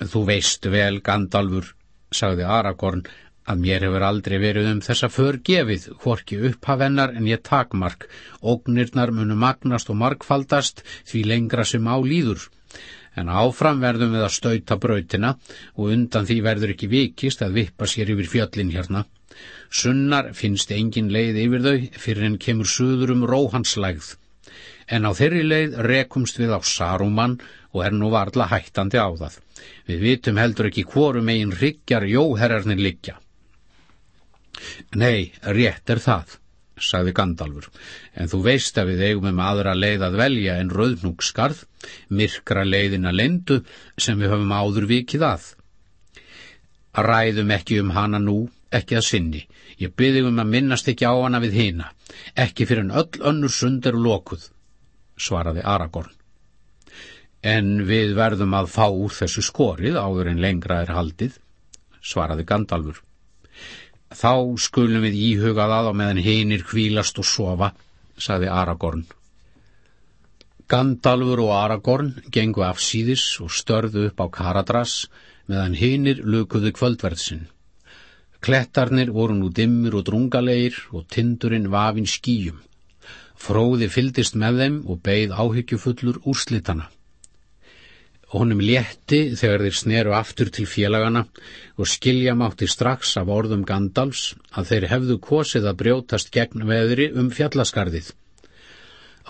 Þú veist vel, Gandalfur, sagði Aragorn, að mér hefur aldrei verið um þessa förgefið, hvorki upphafennar en ég takmark, ógnirnar munu magnast og markfaldast því lengra sem á líður en áfram verðum við að stauta brautina og undan því verður ekki vikist að vippa sér yfir fjöllin hérna. Sunnar finnst engin leið yfir þau fyrir en kemur suður um róhanslægð. En á þeirri leið rekumst við á Saruman og er nú varla hættandi á það. Við vitum heldur ekki hvorum eigin ryggjar jóherrarnir liggja. Nei, rétt er það sagði Gandalfur, en þú veist að við eigum um aðra leið að velja en rauðnúkskarð, myrkra leiðina lendu sem við höfum áður vikið að. Ræðum ekki um hana nú, ekki að sinni. Ég byrði um að minnast ekki á hana við hina, ekki fyrir en öll önnur sund eru lokuð, svaraði Aragorn. En við verðum að fá úr þessu skorið áður en lengra er haldið, svaraði Gandalfur. Þá skulum við íhuga það á meðan hinir kvílast og sofa, sagði Aragorn. Gandalfur og Aragorn gengu afsýðis og störðu upp á Karadras meðan hinir lukuðu kvöldverðsinn. Klettarnir voru nú dimmir og drungalegir og tindurinn vafin skýjum. Fróði fyldist með þeim og beigð áhyggjufullur úrslitana. Honum létti þegar þeir sneru aftur til félagana og skilja mátti strax af orðum Gandalfs að þeir hefðu kosið að brjótast gegn veðri um fjallaskarðið.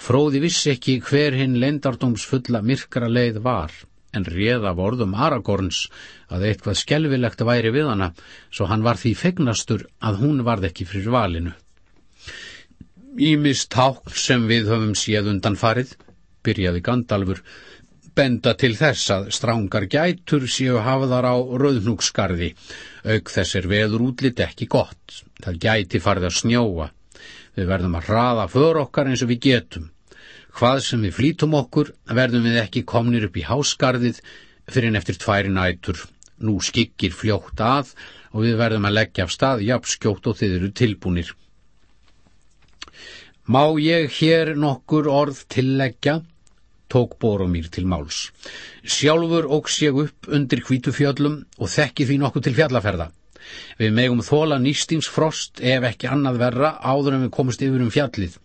Fróði vissi ekki hver hinn leindardómsfulla myrkra leið var, en réð af orðum Aragorns að eitthvað skelvilegt væri við hana, svo hann var því fegnastur að hún varð ekki fyrir valinu. Ímis tákn sem við höfum séð undan farið, byrjaði Gandalfur, benda til þess að strángar gætur séu hafðar á rauðnúkskarði, auk þessir veður útlit ekki gott. Það gæti farið að snjóa. Við verðum að hraða för okkar eins og við getum. Hvað sem við flítum okkur verðum við ekki komnir upp í háskarðið fyrir en eftir tværi nætur. Nú skikkir fljótt að og við verðum að leggja af stað jafnskjótt og þið eru tilbúnir. Má ég hér nokkur orð tilleggja? Tók Boromír til máls. Sjálfur óks ég upp undir hvítufjöllum og þekki því nokkuð til fjallaferða. Við megum þóla nýstingsfrost ef ekki annað verra áður en við komumst yfir um fjallið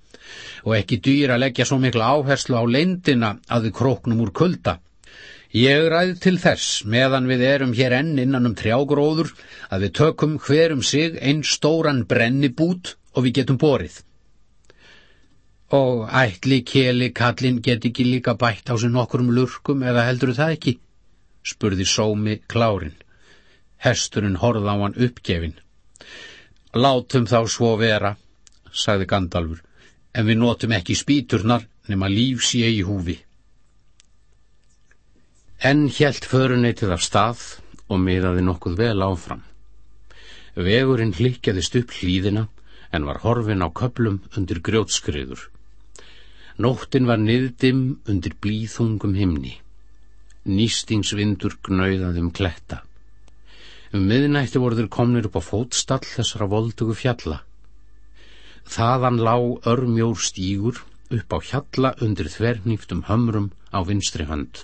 og ekki dýr að leggja svo mikla áherslu á leindina að við króknum úr kulda. Ég ræði til þess, meðan við erum hér enn innan um trjágróður, að við tökum hverum sig einn stóran brennibút og við getum borið. Og ætli keli kallin get ekki líka bætt á sig nokkurum lurkum eða heldur það ekki? spurði sómi klárin. Hesturinn horða á hann uppgefin. Látum þá svo vera, sagði Gandalfur, en við notum ekki spýturnar nema líf sé í húfi. Enn hjælt föruneytið af stað og miðaði nokkuð vel áfram. Vegurinn hlikjaðist upp hlýðina en var horfin á köplum undir grjótskriður. Nóttin var niðdim undir blíþungum himni. Nýstingsvindur gnauðaðum kletta. Um miðnætti voruður komnir upp á fótstall þessara voldugu fjalla. Þaðan lág örmjór stígur upp á hjalla undir þvernýftum hömrum á vinstri hönd.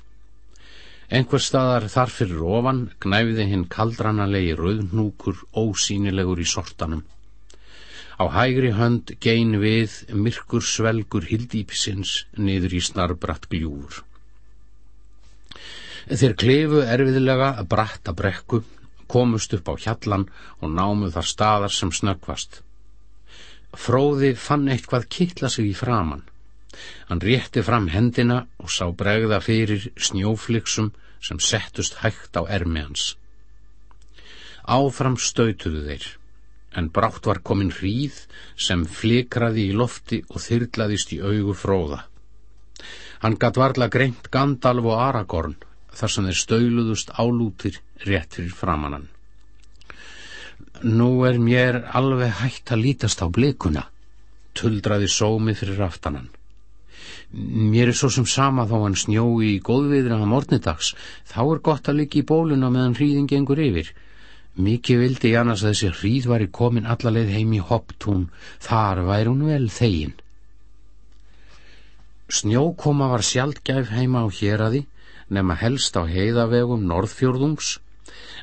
Enhver staðar þar fyrir ofan gnæfiði hinn kaldranalegi rauðnúkur ósýnilegur í sortanum. Á hægri hönd gein við myrkur svelgur hildýpisins niður í snarbratt gljúfur. Þeir klefu erfiðlega að bratta brekku, komust upp á hjallan og námu þar staðar sem snöggvast. Fróði fann eitthvað kittla sig í framann. Hann rétti fram hendina og sá bregða fyrir snjófliksum sem settust hægt á ermi hans. Áfram stautuðu þeir en brátt var komin hríð sem flikraði í lofti og þyrlaðist í augu fróða. Hann gatt varla greint Gandalf og Aragorn þar sem þeir stöuluðust álútir rétt fyrir framannan. Nú er mér alveg hægt að lítast á blikuna, tuldraði sómi fyrir aftanan. Mér er svo sem sama þó hann snjói í góðviðra á morgnidags, þá er gott að ligga í bóluna meðan hríðin gengur yfir, Mikið vildi ég annars að þessi hríð var í komin allarleið heim í hopptún, þar væri hún vel þegin. Snjókoma var sjaldgæf heima á héradi, nema helst á heiðavegum norðfjörðungs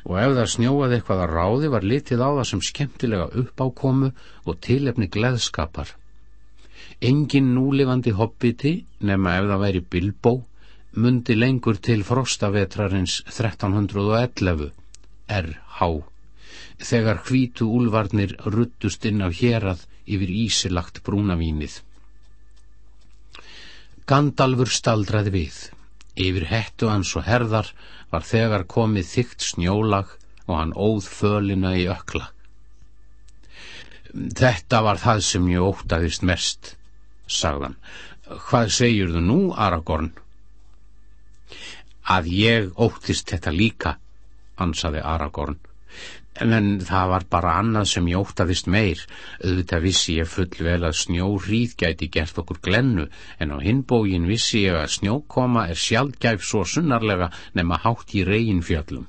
og ef það snjóaði eitthvað að ráði var litið á það sem skemmtilega uppákomu og tilefni gleðskapar. Engin núlifandi hoppiti, nema ef það væri Bilbó, mundi lengur til frostavetrarins 1311 R.H. þegar hvítu úlvarnir ruttust inn á hérað yfir ísilagt brúnavínið. Gandalfur staldraði við. Yfir hettu hans og herðar var þegar komið þygt snjólag og hann óð fölina í ökla. Þetta var það sem ég ótaðist mest, sagðan. Hvað segir þú nú, Aragorn? Að ég óttist þetta líka, ansaði Aragorn. En það var bara annað sem ég óttaðist meir. Auðvitað vissi ég full vel að snjóhríð gæti gert okkur glennu, en á hinbógin vissi ég að snjókoma er sjálfgæf svo sunnarlega nema hátt í reginfjöllum.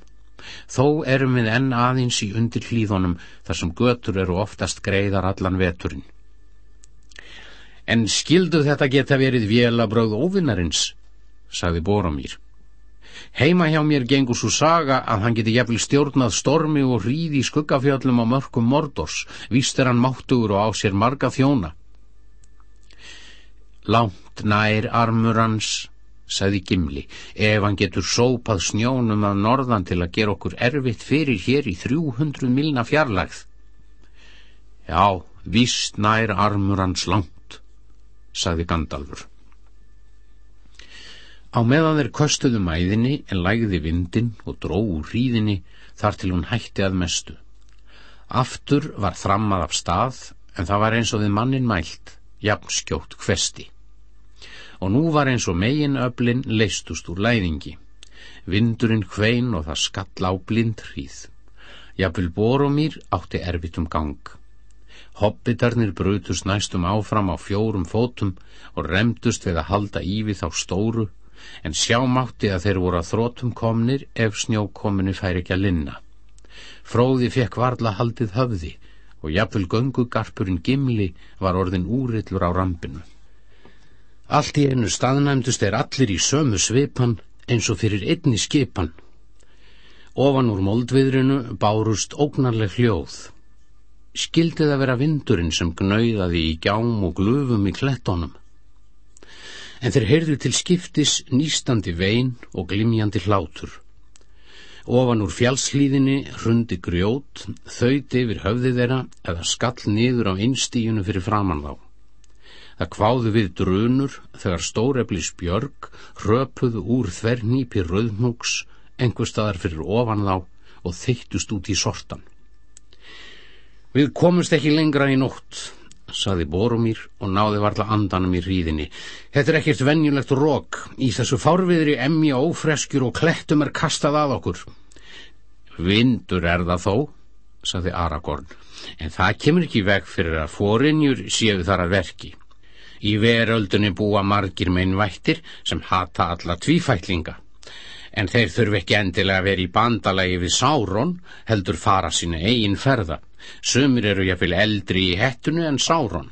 Þó erum við enn aðeins í undir hlýðunum þar sem götur eru oftast greiðar allan veturinn. En skildu þetta geta verið vélabröð óvinnarins, sagði Boromír. Heima hjá mér gengur svo saga að hann geti jafnvel stjórnað stormi og hríði í skuggafjöllum á mörgum mordors, víst er hann máttugur og á sér marga þjóna. Lánt nær armur hans, sagði Gimli, ef hann getur sópað snjónum af norðan til að gera okkur erfitt fyrir hér í 300 milna fjarlægð. Já, víst nær armur hans langt, sagði Gandalfur. Á meðan þeir köstuðu mæðinni en lægði vindin og dróðu hríðinni þar til hún hætti að mestu. Aftur var þrammað af stað en það var eins og við mannin mælt, jafn skjótt hvesti og nú var eins og megin öflin leistust úr læðingi. Vindurinn hvein og það skall á blind hríð. Jafnvel Boromír átti erfitt um gang. Hobbitarnir brutust næstum áfram á fjórum fótum og remdust við að halda ívi þá stóru, en sjámátti að þeir voru að þrótum komnir ef snjókominu fær ekki að linna. Fróði fekk varla haldið höfði og jafnvel göngugarpurinn Gimli var orðin úrillur á rampinu. Allt í einu staðnæmdust er allir í sömu svipan eins og fyrir einni skipan. Ofan úr moldviðrinu bárust ógnarleg hljóð. Skildið að vera vindurinn sem gnauðaði í gjám og glufum í klettónum. En þeir heyrðu til skiptis nýstandi vein og glimjandi hlátur. Ofan úr fjálslíðinni hrundi grjót, þauði yfir höfði þeirra eða skall niður á einstíjunu fyrir framann þá. Það kváðu við drunur þegar stóreflis björg hröpuðu úr þvernýpi rauðnúks einhver staðar fyrir ofan þá og þeittust út í sortan. Við komumst ekki lengra í nótt, saði Borumír og náði varla andanum í ríðinni. Þetta er ekkert venjulegt rók. Í þessu fárviðri emmi ófreskjur og klettum er kastað að okkur. Vindur er það þó, saði Aragorn, en það kemur ekki veg fyrir að fórinjur séu þar að verki. Í veröldunni búa margir meinvættir sem hata alla tvífætlinga. En þeir þurfi ekki endilega að vera í bandalagi við Sáron, heldur fara sína eigin ferða. Sumir eru jáfnvel eldri í hettunu en Sáron.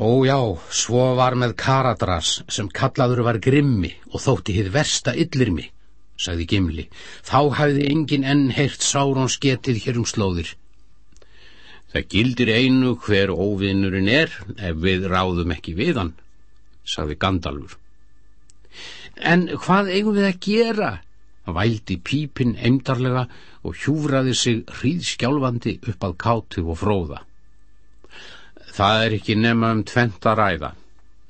Ó já, svo var með Karadras sem kallaður var Grimmi og þótti hið versta yllirmi, sagði Gimli. Þá hafði engin enn heyrt Sárons getið hér um slóðir. Það gildir einu hver óvinnurinn er ef við ráðum ekki við hann, sagði Gandalfur. En hvað eigum við að gera? Vældi pípinn eimdarlega og hjúfraði sig hríðskjálfandi upp að kátu og fróða. Það er ekki nema um tvent að ræða,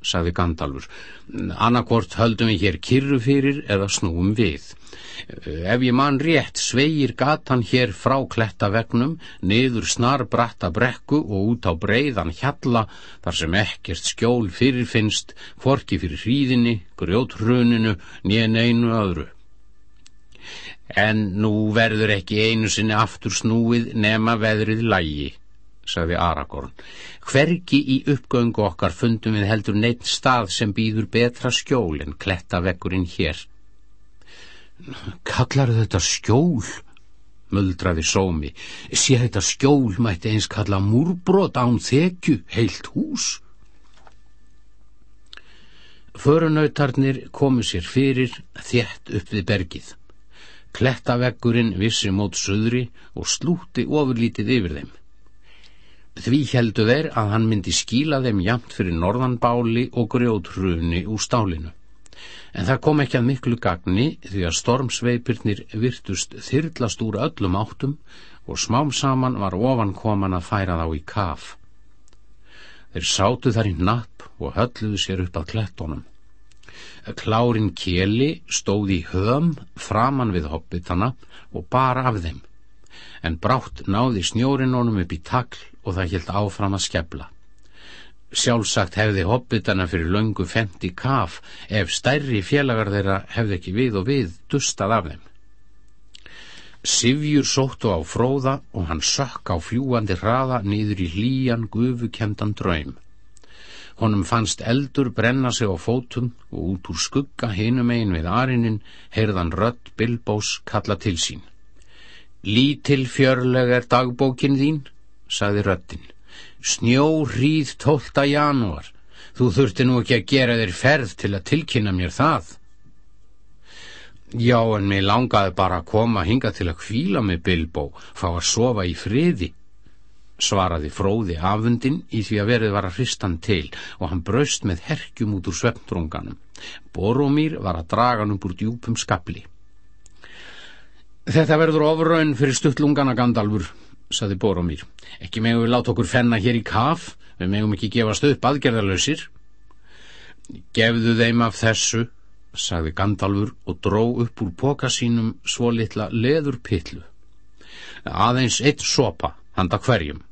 sagði Gandalfur. Annarkvort höldum við hér kyrru fyrir eða snúum við. Ef ég man rétt sveigir gatan hér frá klettavegnum niður snar bratta brekku og út á breiðan hjalla þar sem ekkert skjól fyrirfinnst forki fyrir hríðinni, grjótruninu, nýjan einu öðru. En nú verður ekki einu sinni aftur snúið nema veðrið lægi, sagði Aragorn. Hvergi í uppgöngu okkar fundum við heldur neitt stað sem býður betra skjól en klettavekkurinn hér. Kallar þetta skjól? Muldraði sómi. Sé þetta skjól mætti eins kalla múrbrot án þekju, heilt hús. Förunautarnir komu sér fyrir þétt upp við bergið. Klettaveggurinn vissi mót söðri og slúti ofurlítið yfir þeim. Því heldu þeir að hann myndi skíla þeim jamt fyrir norðanbáli og grjótruni úr stálinu en það kom ekki að miklu gagni því að stormsveipirnir virtust þyrlast úr öllum áttum og smám saman var ofankoman að færa þá í kaf. Þeir sátu þar í napp og hölluðu sér upp að klettónum. Klárin kjeli stóð í höfum framann við hobbitana og bar af þeim, en brátt náði snjórin honum upp í takl og það hild áfram að skebla. Sjálfsagt hefði hobbitana fyrir löngu fendi kaf ef stærri félagar þeirra hefði ekki við og við dustað af þeim. Sivjur sóttu á fróða og hann sökk á fljúandi hraða niður í hlýjan gufukemdan draum. Honum fannst eldur brenna sig á fótum og út úr skugga hinum einn við arinin heyrðan rött Bilbós kalla til sín. Lítil fjörleg er dagbókin þín, saði röttin. Snjó hríð 12. janúar. Þú þurfti nú ekki að gera þér ferð til að tilkynna mér það. Já, en mér langaði bara að koma hinga til að kvíla með Bilbo, fá að sofa í friði, svaraði fróði afundin í því að verið var að hristan til og hann braust með herkjum út úr svefndrunganum. Boromír var að draga hann upp úr djúpum skapli. Þetta verður ofraun fyrir stuttlungana Gandalfur, saði Boromír. Ekki megum við láta okkur fenna hér í kaf, við megum ekki gefast upp aðgerðalösir. Gefðu þeim af þessu, sagði Gandalfur og dró upp úr boka sínum svo litla leður pillu. Aðeins eitt sopa, handa hverjum.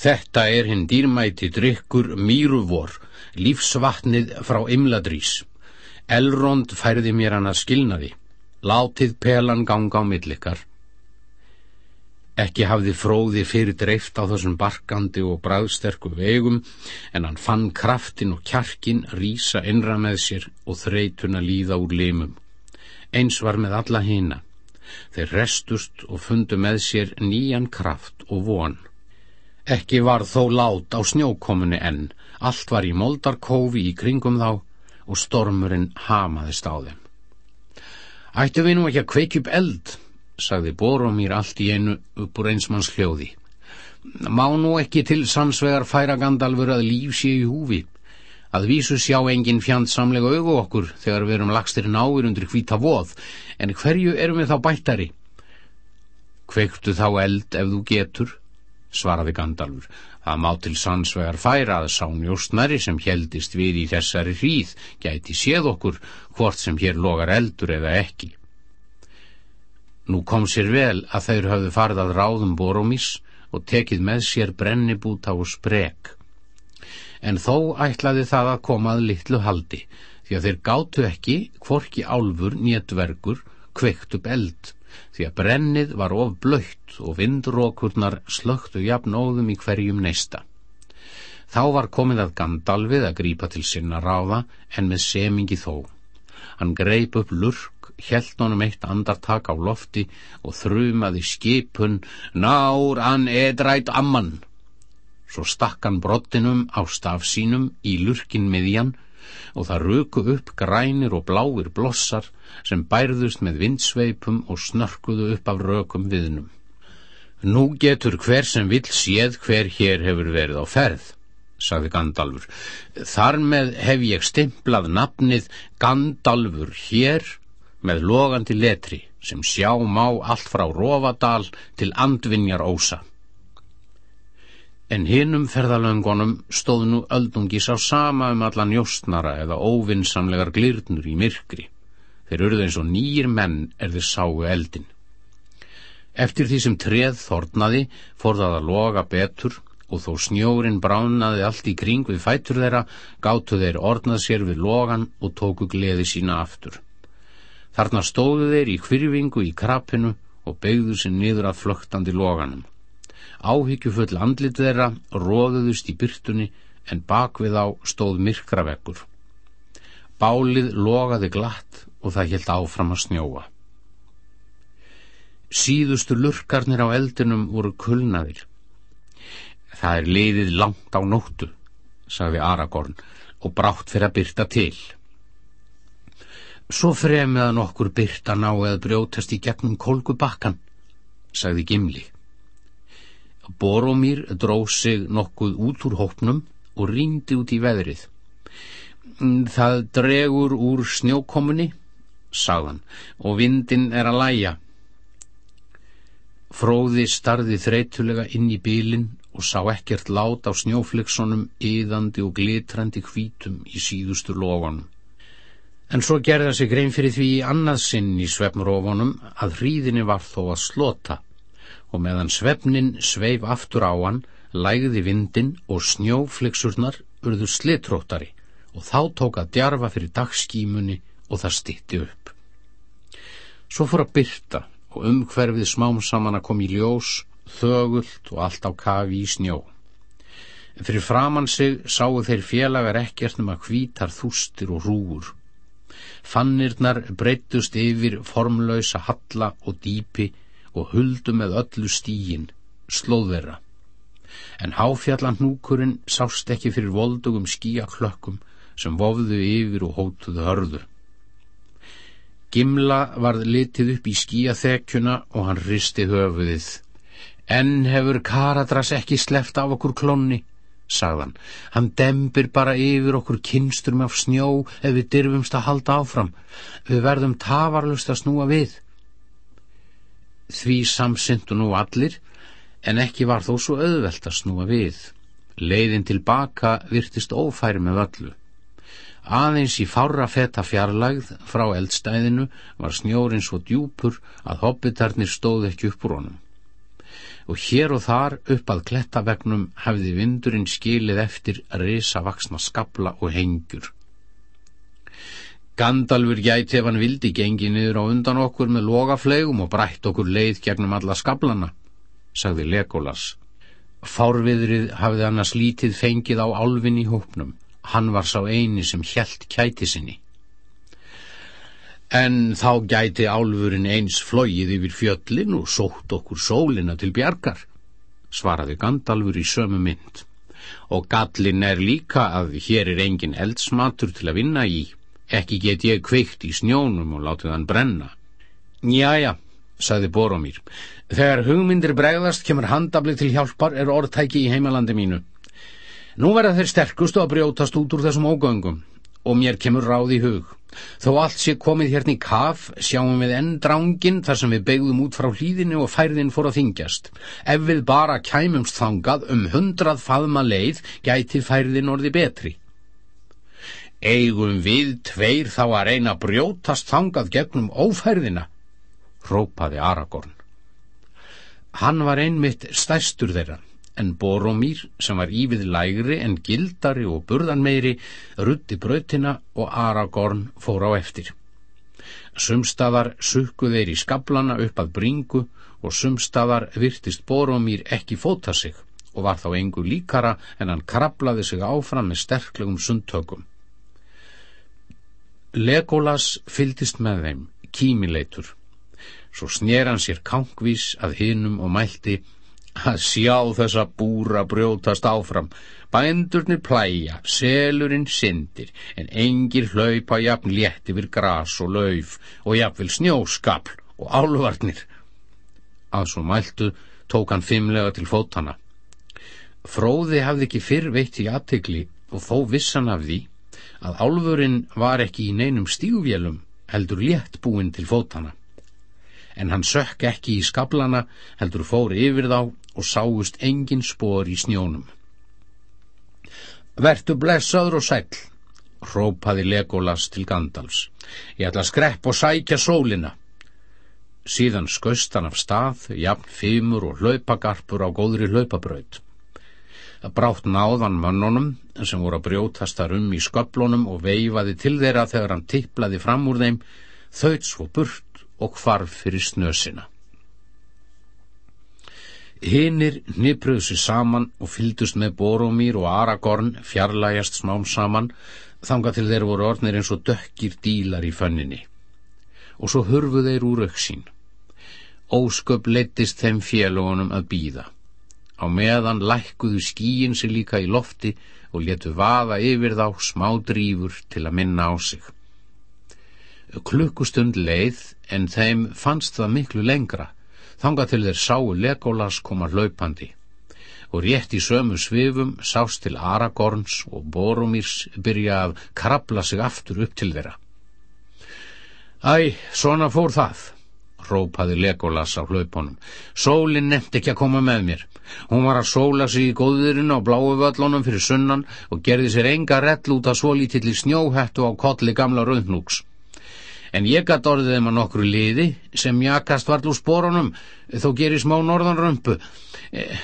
Þetta er hinn dýrmæti drikkur mýruvor, lífsvatnið frá Imladrís. Elrond færði mér hann að skilna því. Látið pelan ganga á millikar. Ekki hafði fróði fyrir dreift á þessum barkandi og bræðsterku vegum en hann fann kraftin og kjarkin rýsa innra með sér og þreytuna líða úr limum. Eins var með alla hina. Þeir restust og fundu með sér nýjan kraft og von. Ekki var þó lát á snjókomunni enn. Allt var í moldarkófi í kringum þá og stormurinn hamaðist á þeim. Ættu við nú ekki að kveikja upp eld, sagði Boromír allt í einu upp úr einsmanns hljóði. Má nú ekki til samsvegar færa Gandalfur að líf sé í húfi, að vísu sjá engin fjandsamlega augu okkur þegar við erum lagstir náir undir hvíta voð, en hverju erum við þá bættari? Kveiktu þá eld ef þú getur, svaraði Gandalfur. Það má til sannsvegar færa að sá njóstnari sem heldist við í þessari hríð gæti séð okkur hvort sem hér logar eldur eða ekki. Nú kom sér vel að þeir hafðu farið að ráðum Boromís og tekið með sér brennibúta og sprek. En þó ætlaði það að koma að litlu haldi því að þeir gátu ekki, hvorki álfur, néttverkur, kveikt upp eld því að brennið var of blöytt og vindrókurnar slögtu jafnóðum í hverjum neista. Þá var komið að Gandalfið að grípa til sinna ráða en með semingi þó. Hann greip upp lurk, hjælt honum eitt andartak á lofti og þrumaði skipun Nár an edrætt amman. Svo stakk hann brottinum á staf sínum í lurkin miðjan og það röku upp grænir og bláir blossar sem bærðust með vindsveipum og snörkuðu upp af rökum viðnum. Nú getur hver sem vill séð hver hér hefur verið á ferð, sagði Gandalfur. Þar með hef ég stimplað nafnið Gandalfur hér með logandi letri sem sjá má allt frá Rófadal til Andvinjar Ósa en hinum ferðalöngunum stóð nú öldungis á sama um allan jóstnara eða óvinnsamlegar glirnur í myrkri. Þeir urðu eins og nýjir menn er þeir sáu eldin. Eftir því sem treð þornaði fór það að loga betur og þó snjórin bránaði allt í kring við fætur þeirra, gáttu þeir ornað sér við logan og tóku gleði sína aftur. Þarna stóðu þeir í hvyrfingu í krapinu og beigðu sér niður að flögtandi loganum. Áhyggjufull andlit þeirra róðuðust í byrtunni en bakvið á stóð myrkraveggur. Bálið logaði glatt og það helt áfram að snjóa. Síðustu lurkarnir á eldinum voru kulnaðir. Það er liðið langt á nóttu, sagði Aragorn og brátt fyrir að byrta til. Svo fremiðan okkur byrta ná eða brjótast í gegnum kolgu bakkan, sagði Gimli. Boromír dró sig nokkuð út úr hópnum og rýndi út í veðrið. Mm, það dregur úr snjókomunni, sagðan, og vindin er að læja. Fróði starði þreytulega inn í bílinn og sá ekkert lát á snjófleksunum, yðandi og glitrandi hvítum í síðustu lofanum. En svo gerða sig grein fyrir því annað sinn í svefnrófanum að hríðinni var þó að slota og meðan svefnin sveif aftur á hann, lægði vindin og snjóflixurnar urðu slitróttari og þá tók að djarfa fyrir dagskímunni og það stýtti upp. Svo fór að byrta og umhverfið smám saman að kom í ljós, þögult og allt á kafi í snjó. En fyrir framann sig sáu þeir félagar ekkert um að hvítar þústir og rúur. Fannirnar breyttust yfir formlausa halla og dýpi og huldu með öllu stígin, slóðverra. En háfjallan hnúkurinn sást ekki fyrir voldugum skíaklökkum sem vofðu yfir og hótuðu hörðu. Gimla varð litið upp í skíaþekjuna og hann risti höfuðið. Enn hefur Karadras ekki sleft af okkur klonni, sagðan. Hann dembir bara yfir okkur kynsturum af snjó ef við dyrfumst að halda áfram. Við verðum tafarlust að snúa við. Því samsyndu nú allir, en ekki var þó svo auðvelt að snúa við. Leiðin tilbaka virtist ófæri með öllu. Aðeins í fára feta fjarlægð frá eldstæðinu var snjórin svo djúpur að hobbitarnir stóð ekki upp úr honum og hér og þar upp að klettavegnum hefði vindurinn skilið eftir risavaksna skabla og hengjur. Gandalfur gæti ef hann vildi gengi niður á undan okkur með logaflegum og brætt okkur leið gegnum alla skablana, sagði Legolas. Fárviðrið hafði hann að slítið fengið á álfin í hópnum. Hann var sá eini sem hjælt kæti sinni. En þá gæti álfurinn eins flóið yfir fjöllin og sótt okkur sólina til bjargar, svaraði Gandalfur í sömu mynd. Og gallin er líka að hér er engin eldsmatur til að vinna í. Ekki get ég kveikt í snjónum og látið hann brenna. Njája, sagði Boromír. Þegar hugmyndir bregðast kemur handablið til hjálpar er orðtæki í heimalandi mínu. Nú verða þeir sterkustu að brjótast út úr þessum ógöngum og mér kemur ráð í hug. Þó allt sé komið hérna í kaf sjáum við enn drángin þar sem við begðum út frá hlýðinu og færðin fór að þingjast. Ef við bara kæmumst þangað um hundrað faðma leið gæti færðin orði betri. Eigum við tveir þá að reyna að brjótast þangað gegnum ófærðina, rópaði Aragorn. Hann var einmitt stærstur þeirra en Boromír sem var ívið lægri en gildari og burðanmeiri rutti brautina og Aragorn fór á eftir. Sumstaðar sukku þeir í skablana upp að bringu og sumstaðar virtist Boromír ekki fóta sig og var þá engu líkara en hann krablaði sig áfram með sterklegum sundtökum. Legolas fyldist með þeim, kímileitur. Svo snér hann sér kankvís að hinum og mælti að sjá þessa búra brjótast áfram. Bændurnir plæja, selurinn syndir, en engir hlaupa jafn létt yfir gras og lauf og jafnvel snjóskapl og álvarnir. Að svo mæltu tók hann fimmlega til fótana. Fróði hafði ekki fyrr veitt í aðtegli og þó vissan af því að álfurinn var ekki í neinum stígvélum heldur létt búinn til fótana en hann sökk ekki í skablana heldur fór yfir þá og sáust engin spor í snjónum. Vertu blessaður og sæl, rópaði Legolas til Gandalfs. Ég ætla að skrepp og sækja sólina. Síðan skauðst hann af stað, jafn fimur og hlaupagarpur á góðri hlaupabraut. Brátt náðan mönnunum sem voru að brjótast þar um í sköplunum og veifaði til þeirra þegar hann tipplaði fram úr þeim, þauðt svo burt og hvarf fyrir snösina. Hinnir nipruðu sér saman og fyldust með Boromír og Aragorn fjarlægast smám saman þanga til þeir voru orðnir eins og dökkir dílar í fönninni. Og svo hurfu þeir úr auksín. Ósköp leittist þeim félugunum að býða. Á meðan lækkuðu skíin sig líka í lofti og letu vaða yfir þá smá drífur til að minna á sig. Klukkustund leið en þeim fannst það miklu lengra þanga til þeir sáu Legolas koma hlaupandi og rétt í sömu svifum sást til Aragorns og Boromirs byrja að krabla sig aftur upp til þeirra. Æ, svona fór það, rópaði Legolas á hlaupunum. Sólinn nefndi ekki að koma með mér. Hún var að sóla sig í góðurinn á bláu völlunum fyrir sunnan og gerði sér enga rell út að svolítill í snjóhettu á kolli gamla rauðnúks en ég gatt orðið þeim að nokkru liði sem jakast vall úr spórunum þó gerir smá norðanrömpu. Eh,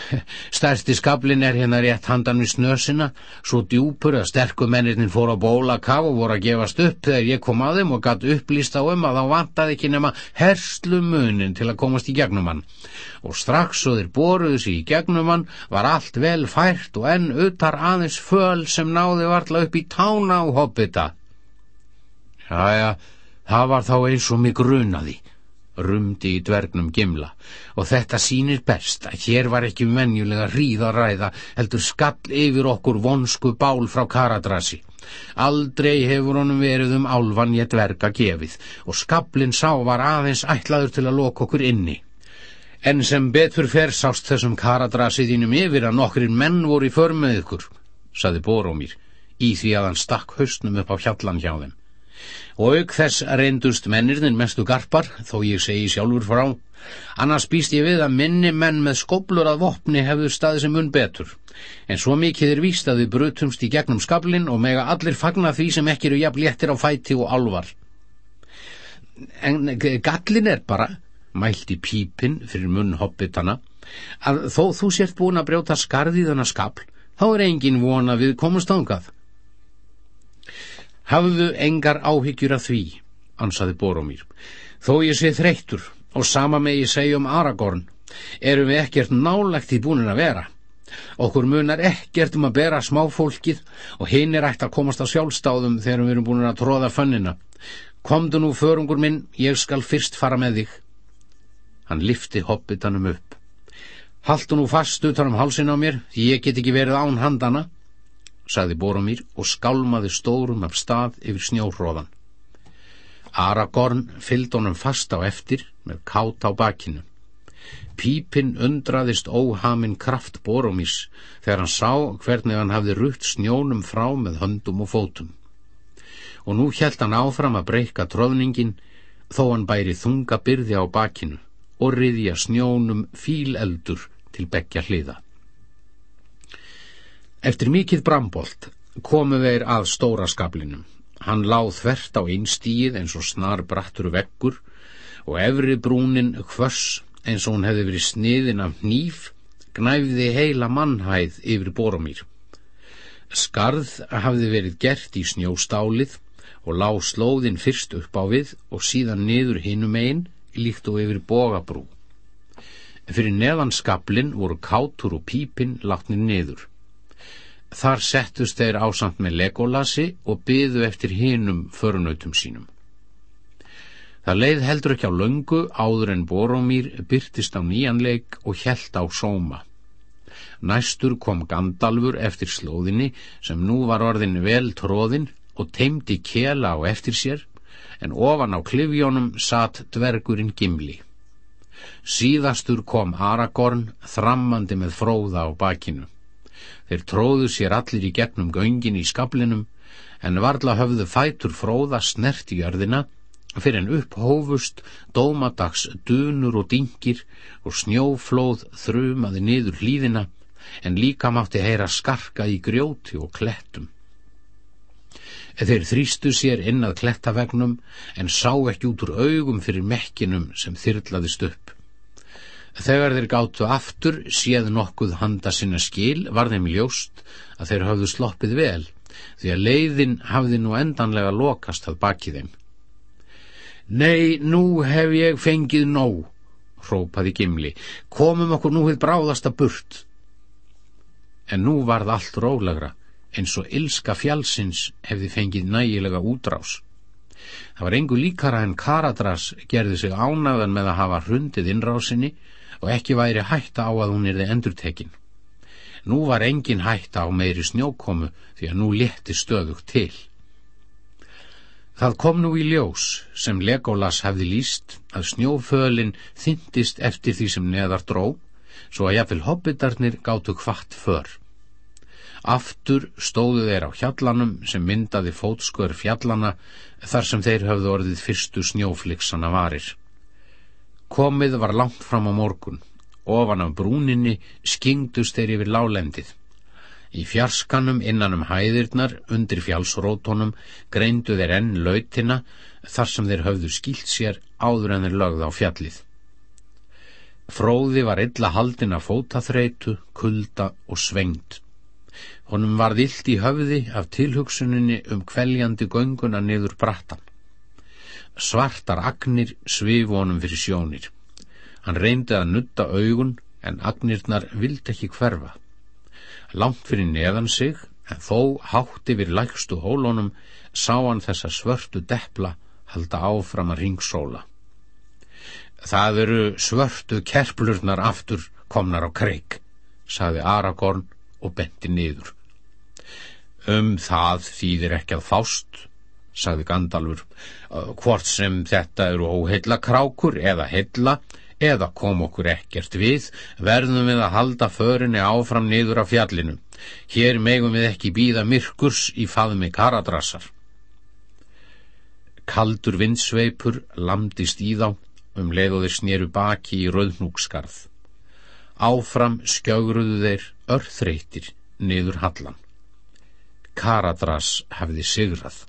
stærsti skablin er hérna rétt handan við snösina svo djúpur að sterku mennirinn fór á bóla kaf og voru að gefast upp þegar ég kom að þeim og gatt upplýst á um að þá vantaði ekki nema herslu munin til að komast í gegnum hann. Og strax svo þeir boruðu sér í gegnum hann var allt vel fært og enn utar aðeins föl sem náði varla upp í tána á hobbita. Jájá Það var þá eins og mig grunaði, rumdi í dvergnum gimla, og þetta sínir best að hér var ekki menjulega hríða ræða, heldur skall yfir okkur vonsku bál frá Karadrasi. Aldrei hefur honum verið um álvan ég dverga gefið, og skablin sá var aðeins ætlaður til að loka okkur inni. En sem betur fer sást þessum Karadrasi þínum yfir að nokkrin menn voru í förmið ykkur, saði Borómír, í því að hann stakk haustnum upp á hjallan hjá þeim. Og auk þess reyndust mennirnin mestu garpar, þó ég segi sjálfur frá. Annars býst ég við að minni menn með skoblur að vopni hefur staði sem unn betur. En svo mikið er víst að við brutumst í gegnum skablin og mega allir fagna því sem ekki eru jafn léttir á fæti og alvar. En gallin er bara, mælti pípinn fyrir munn hobbitana, að þó þú sért búin að brjóta skarðið hana skabl, þá er engin vona við komast ángað. Hafðu engar áhyggjur af því, ansaði Boromír, þó ég sé þreyttur og sama með ég segja um Aragorn, erum við ekkert nálegt í búinin að vera. Okkur munar ekkert um að bera smáfólkið og hinn er ætti að komast á sjálfstáðum þegar við erum búin að tróða fönnina. Komdu nú förungur minn, ég skal fyrst fara með þig. Hann lifti hobbitanum upp. Haltu nú fast utan um hálsin á mér, ég get ekki verið án handana, sagði Boromír og skálmaði stórum af stað yfir snjóhróðan. Aragorn fylgd honum fast á eftir með kátt á bakinu. Pípinn undraðist óhamin kraft Boromís þegar hann sá hvernig hann hafði rutt snjónum frá með höndum og fótum. Og nú hjælt hann áfram að breyka tróðningin þó hann bæri þunga byrði á bakinu og riðja snjónum fíleldur til begja hliða. Eftir mikið brambolt komu þeir að stóra skablinum. Hann láð þvert á einstíið eins og snar brattur veggur og efri brúnin hvöss eins og hún hefði verið sniðin af nýf gnæfði heila mannhæð yfir boromýr. Skarð hafði verið gert í snjóstálið og lág slóðin fyrst upp á við og síðan niður hinum einn líkt og yfir bogabrú. Fyrir neðan skablin voru kátur og pípin látnir niður. Þar settust þeir ásamt með legolasi og byðu eftir hinum förunautum sínum. Það leið heldur ekki á löngu áður en Boromír byrtist á nýjanleik og helt á sóma. Næstur kom Gandalfur eftir slóðinni sem nú var orðin vel tróðin og teimdi kela á eftir sér en ofan á klifjónum satt dvergurinn Gimli. Síðastur kom Aragorn þrammandi með fróða á bakinu. Þeir tróðu sér allir í gegnum göngin í skablinum en varla höfðu fætur fróða snert í jörðina fyrir en upphófust dómadags dunur og dingir og snjóflóð þrumaði niður hlýðina en líka mátti heyra skarka í grjóti og klettum. Þeir þrýstu sér inn að klettavegnum en sá ekki út úr augum fyrir mekkinum sem þyrlaðist upp. Þegar þeir gáttu aftur séð nokkuð handa sinna skil var þeim ljóst að þeir hafðu sloppið vel því að leiðin hafði nú endanlega lokast að baki þeim. Nei, nú hef ég fengið nóg, hrópaði Gimli, komum okkur nú við bráðasta burt. En nú varð allt rólagra eins og ilska fjálsins hefði fengið nægilega útrás. Það var engu líkara en Karadras gerði sig ánaðan með að hafa hrundið innrásinni og ekki væri hætta á að hún erði endurtekin. Nú var engin hætta á meiri snjókomu því að nú létti stöðugt til. Það kom nú í ljós sem Legolas hefði líst að snjófölin þyndist eftir því sem neðar dró svo að jafnvel hobbitarnir gáttu hvart för. Aftur stóðu þeir á hjallanum sem myndaði fótskör fjallana þar sem þeir höfðu orðið fyrstu snjófliksana varir. Komið var langt fram á morgun. Ofan af brúninni skingdust þeir yfir lálendið. Í fjarskanum innan um hæðirnar undir fjálsrótonum greindu þeir enn lautina þar sem þeir höfðu skilt sér áður en þeir lögða á fjallið. Fróði var illa haldina fótaþreitu, kulda og svengt. Honum varð illt í höfði af tilhugsuninni um kveljandi gönguna niður brattan. Svartar agnir svifu honum fyrir sjónir. Hann reyndi að nutta augun en agnirnar vildi ekki hverfa. Langt fyrir neðan sig, en þó hátt yfir lægstu hólunum, sá hann þessa svörtu deppla halda áfram að ringsóla. Það eru svörtu kerplurnar aftur komnar á kreik, saði Aragorn og benti niður. Um það þýðir ekki að fást, sagði Gandalfur, hvort sem þetta eru óheilla krákur eða heilla, eða kom okkur ekkert við, verðum við að halda förinni áfram niður af fjallinu. Hér megum við ekki býða myrkurs í faðmi karadrassar. Kaldur vindsveipur lamdist í þá, um leið og þeir snéru baki í rauðnúkskarð. Áfram skjögruðu þeir örþreytir niður hallan. Karadrass hefði sigrað.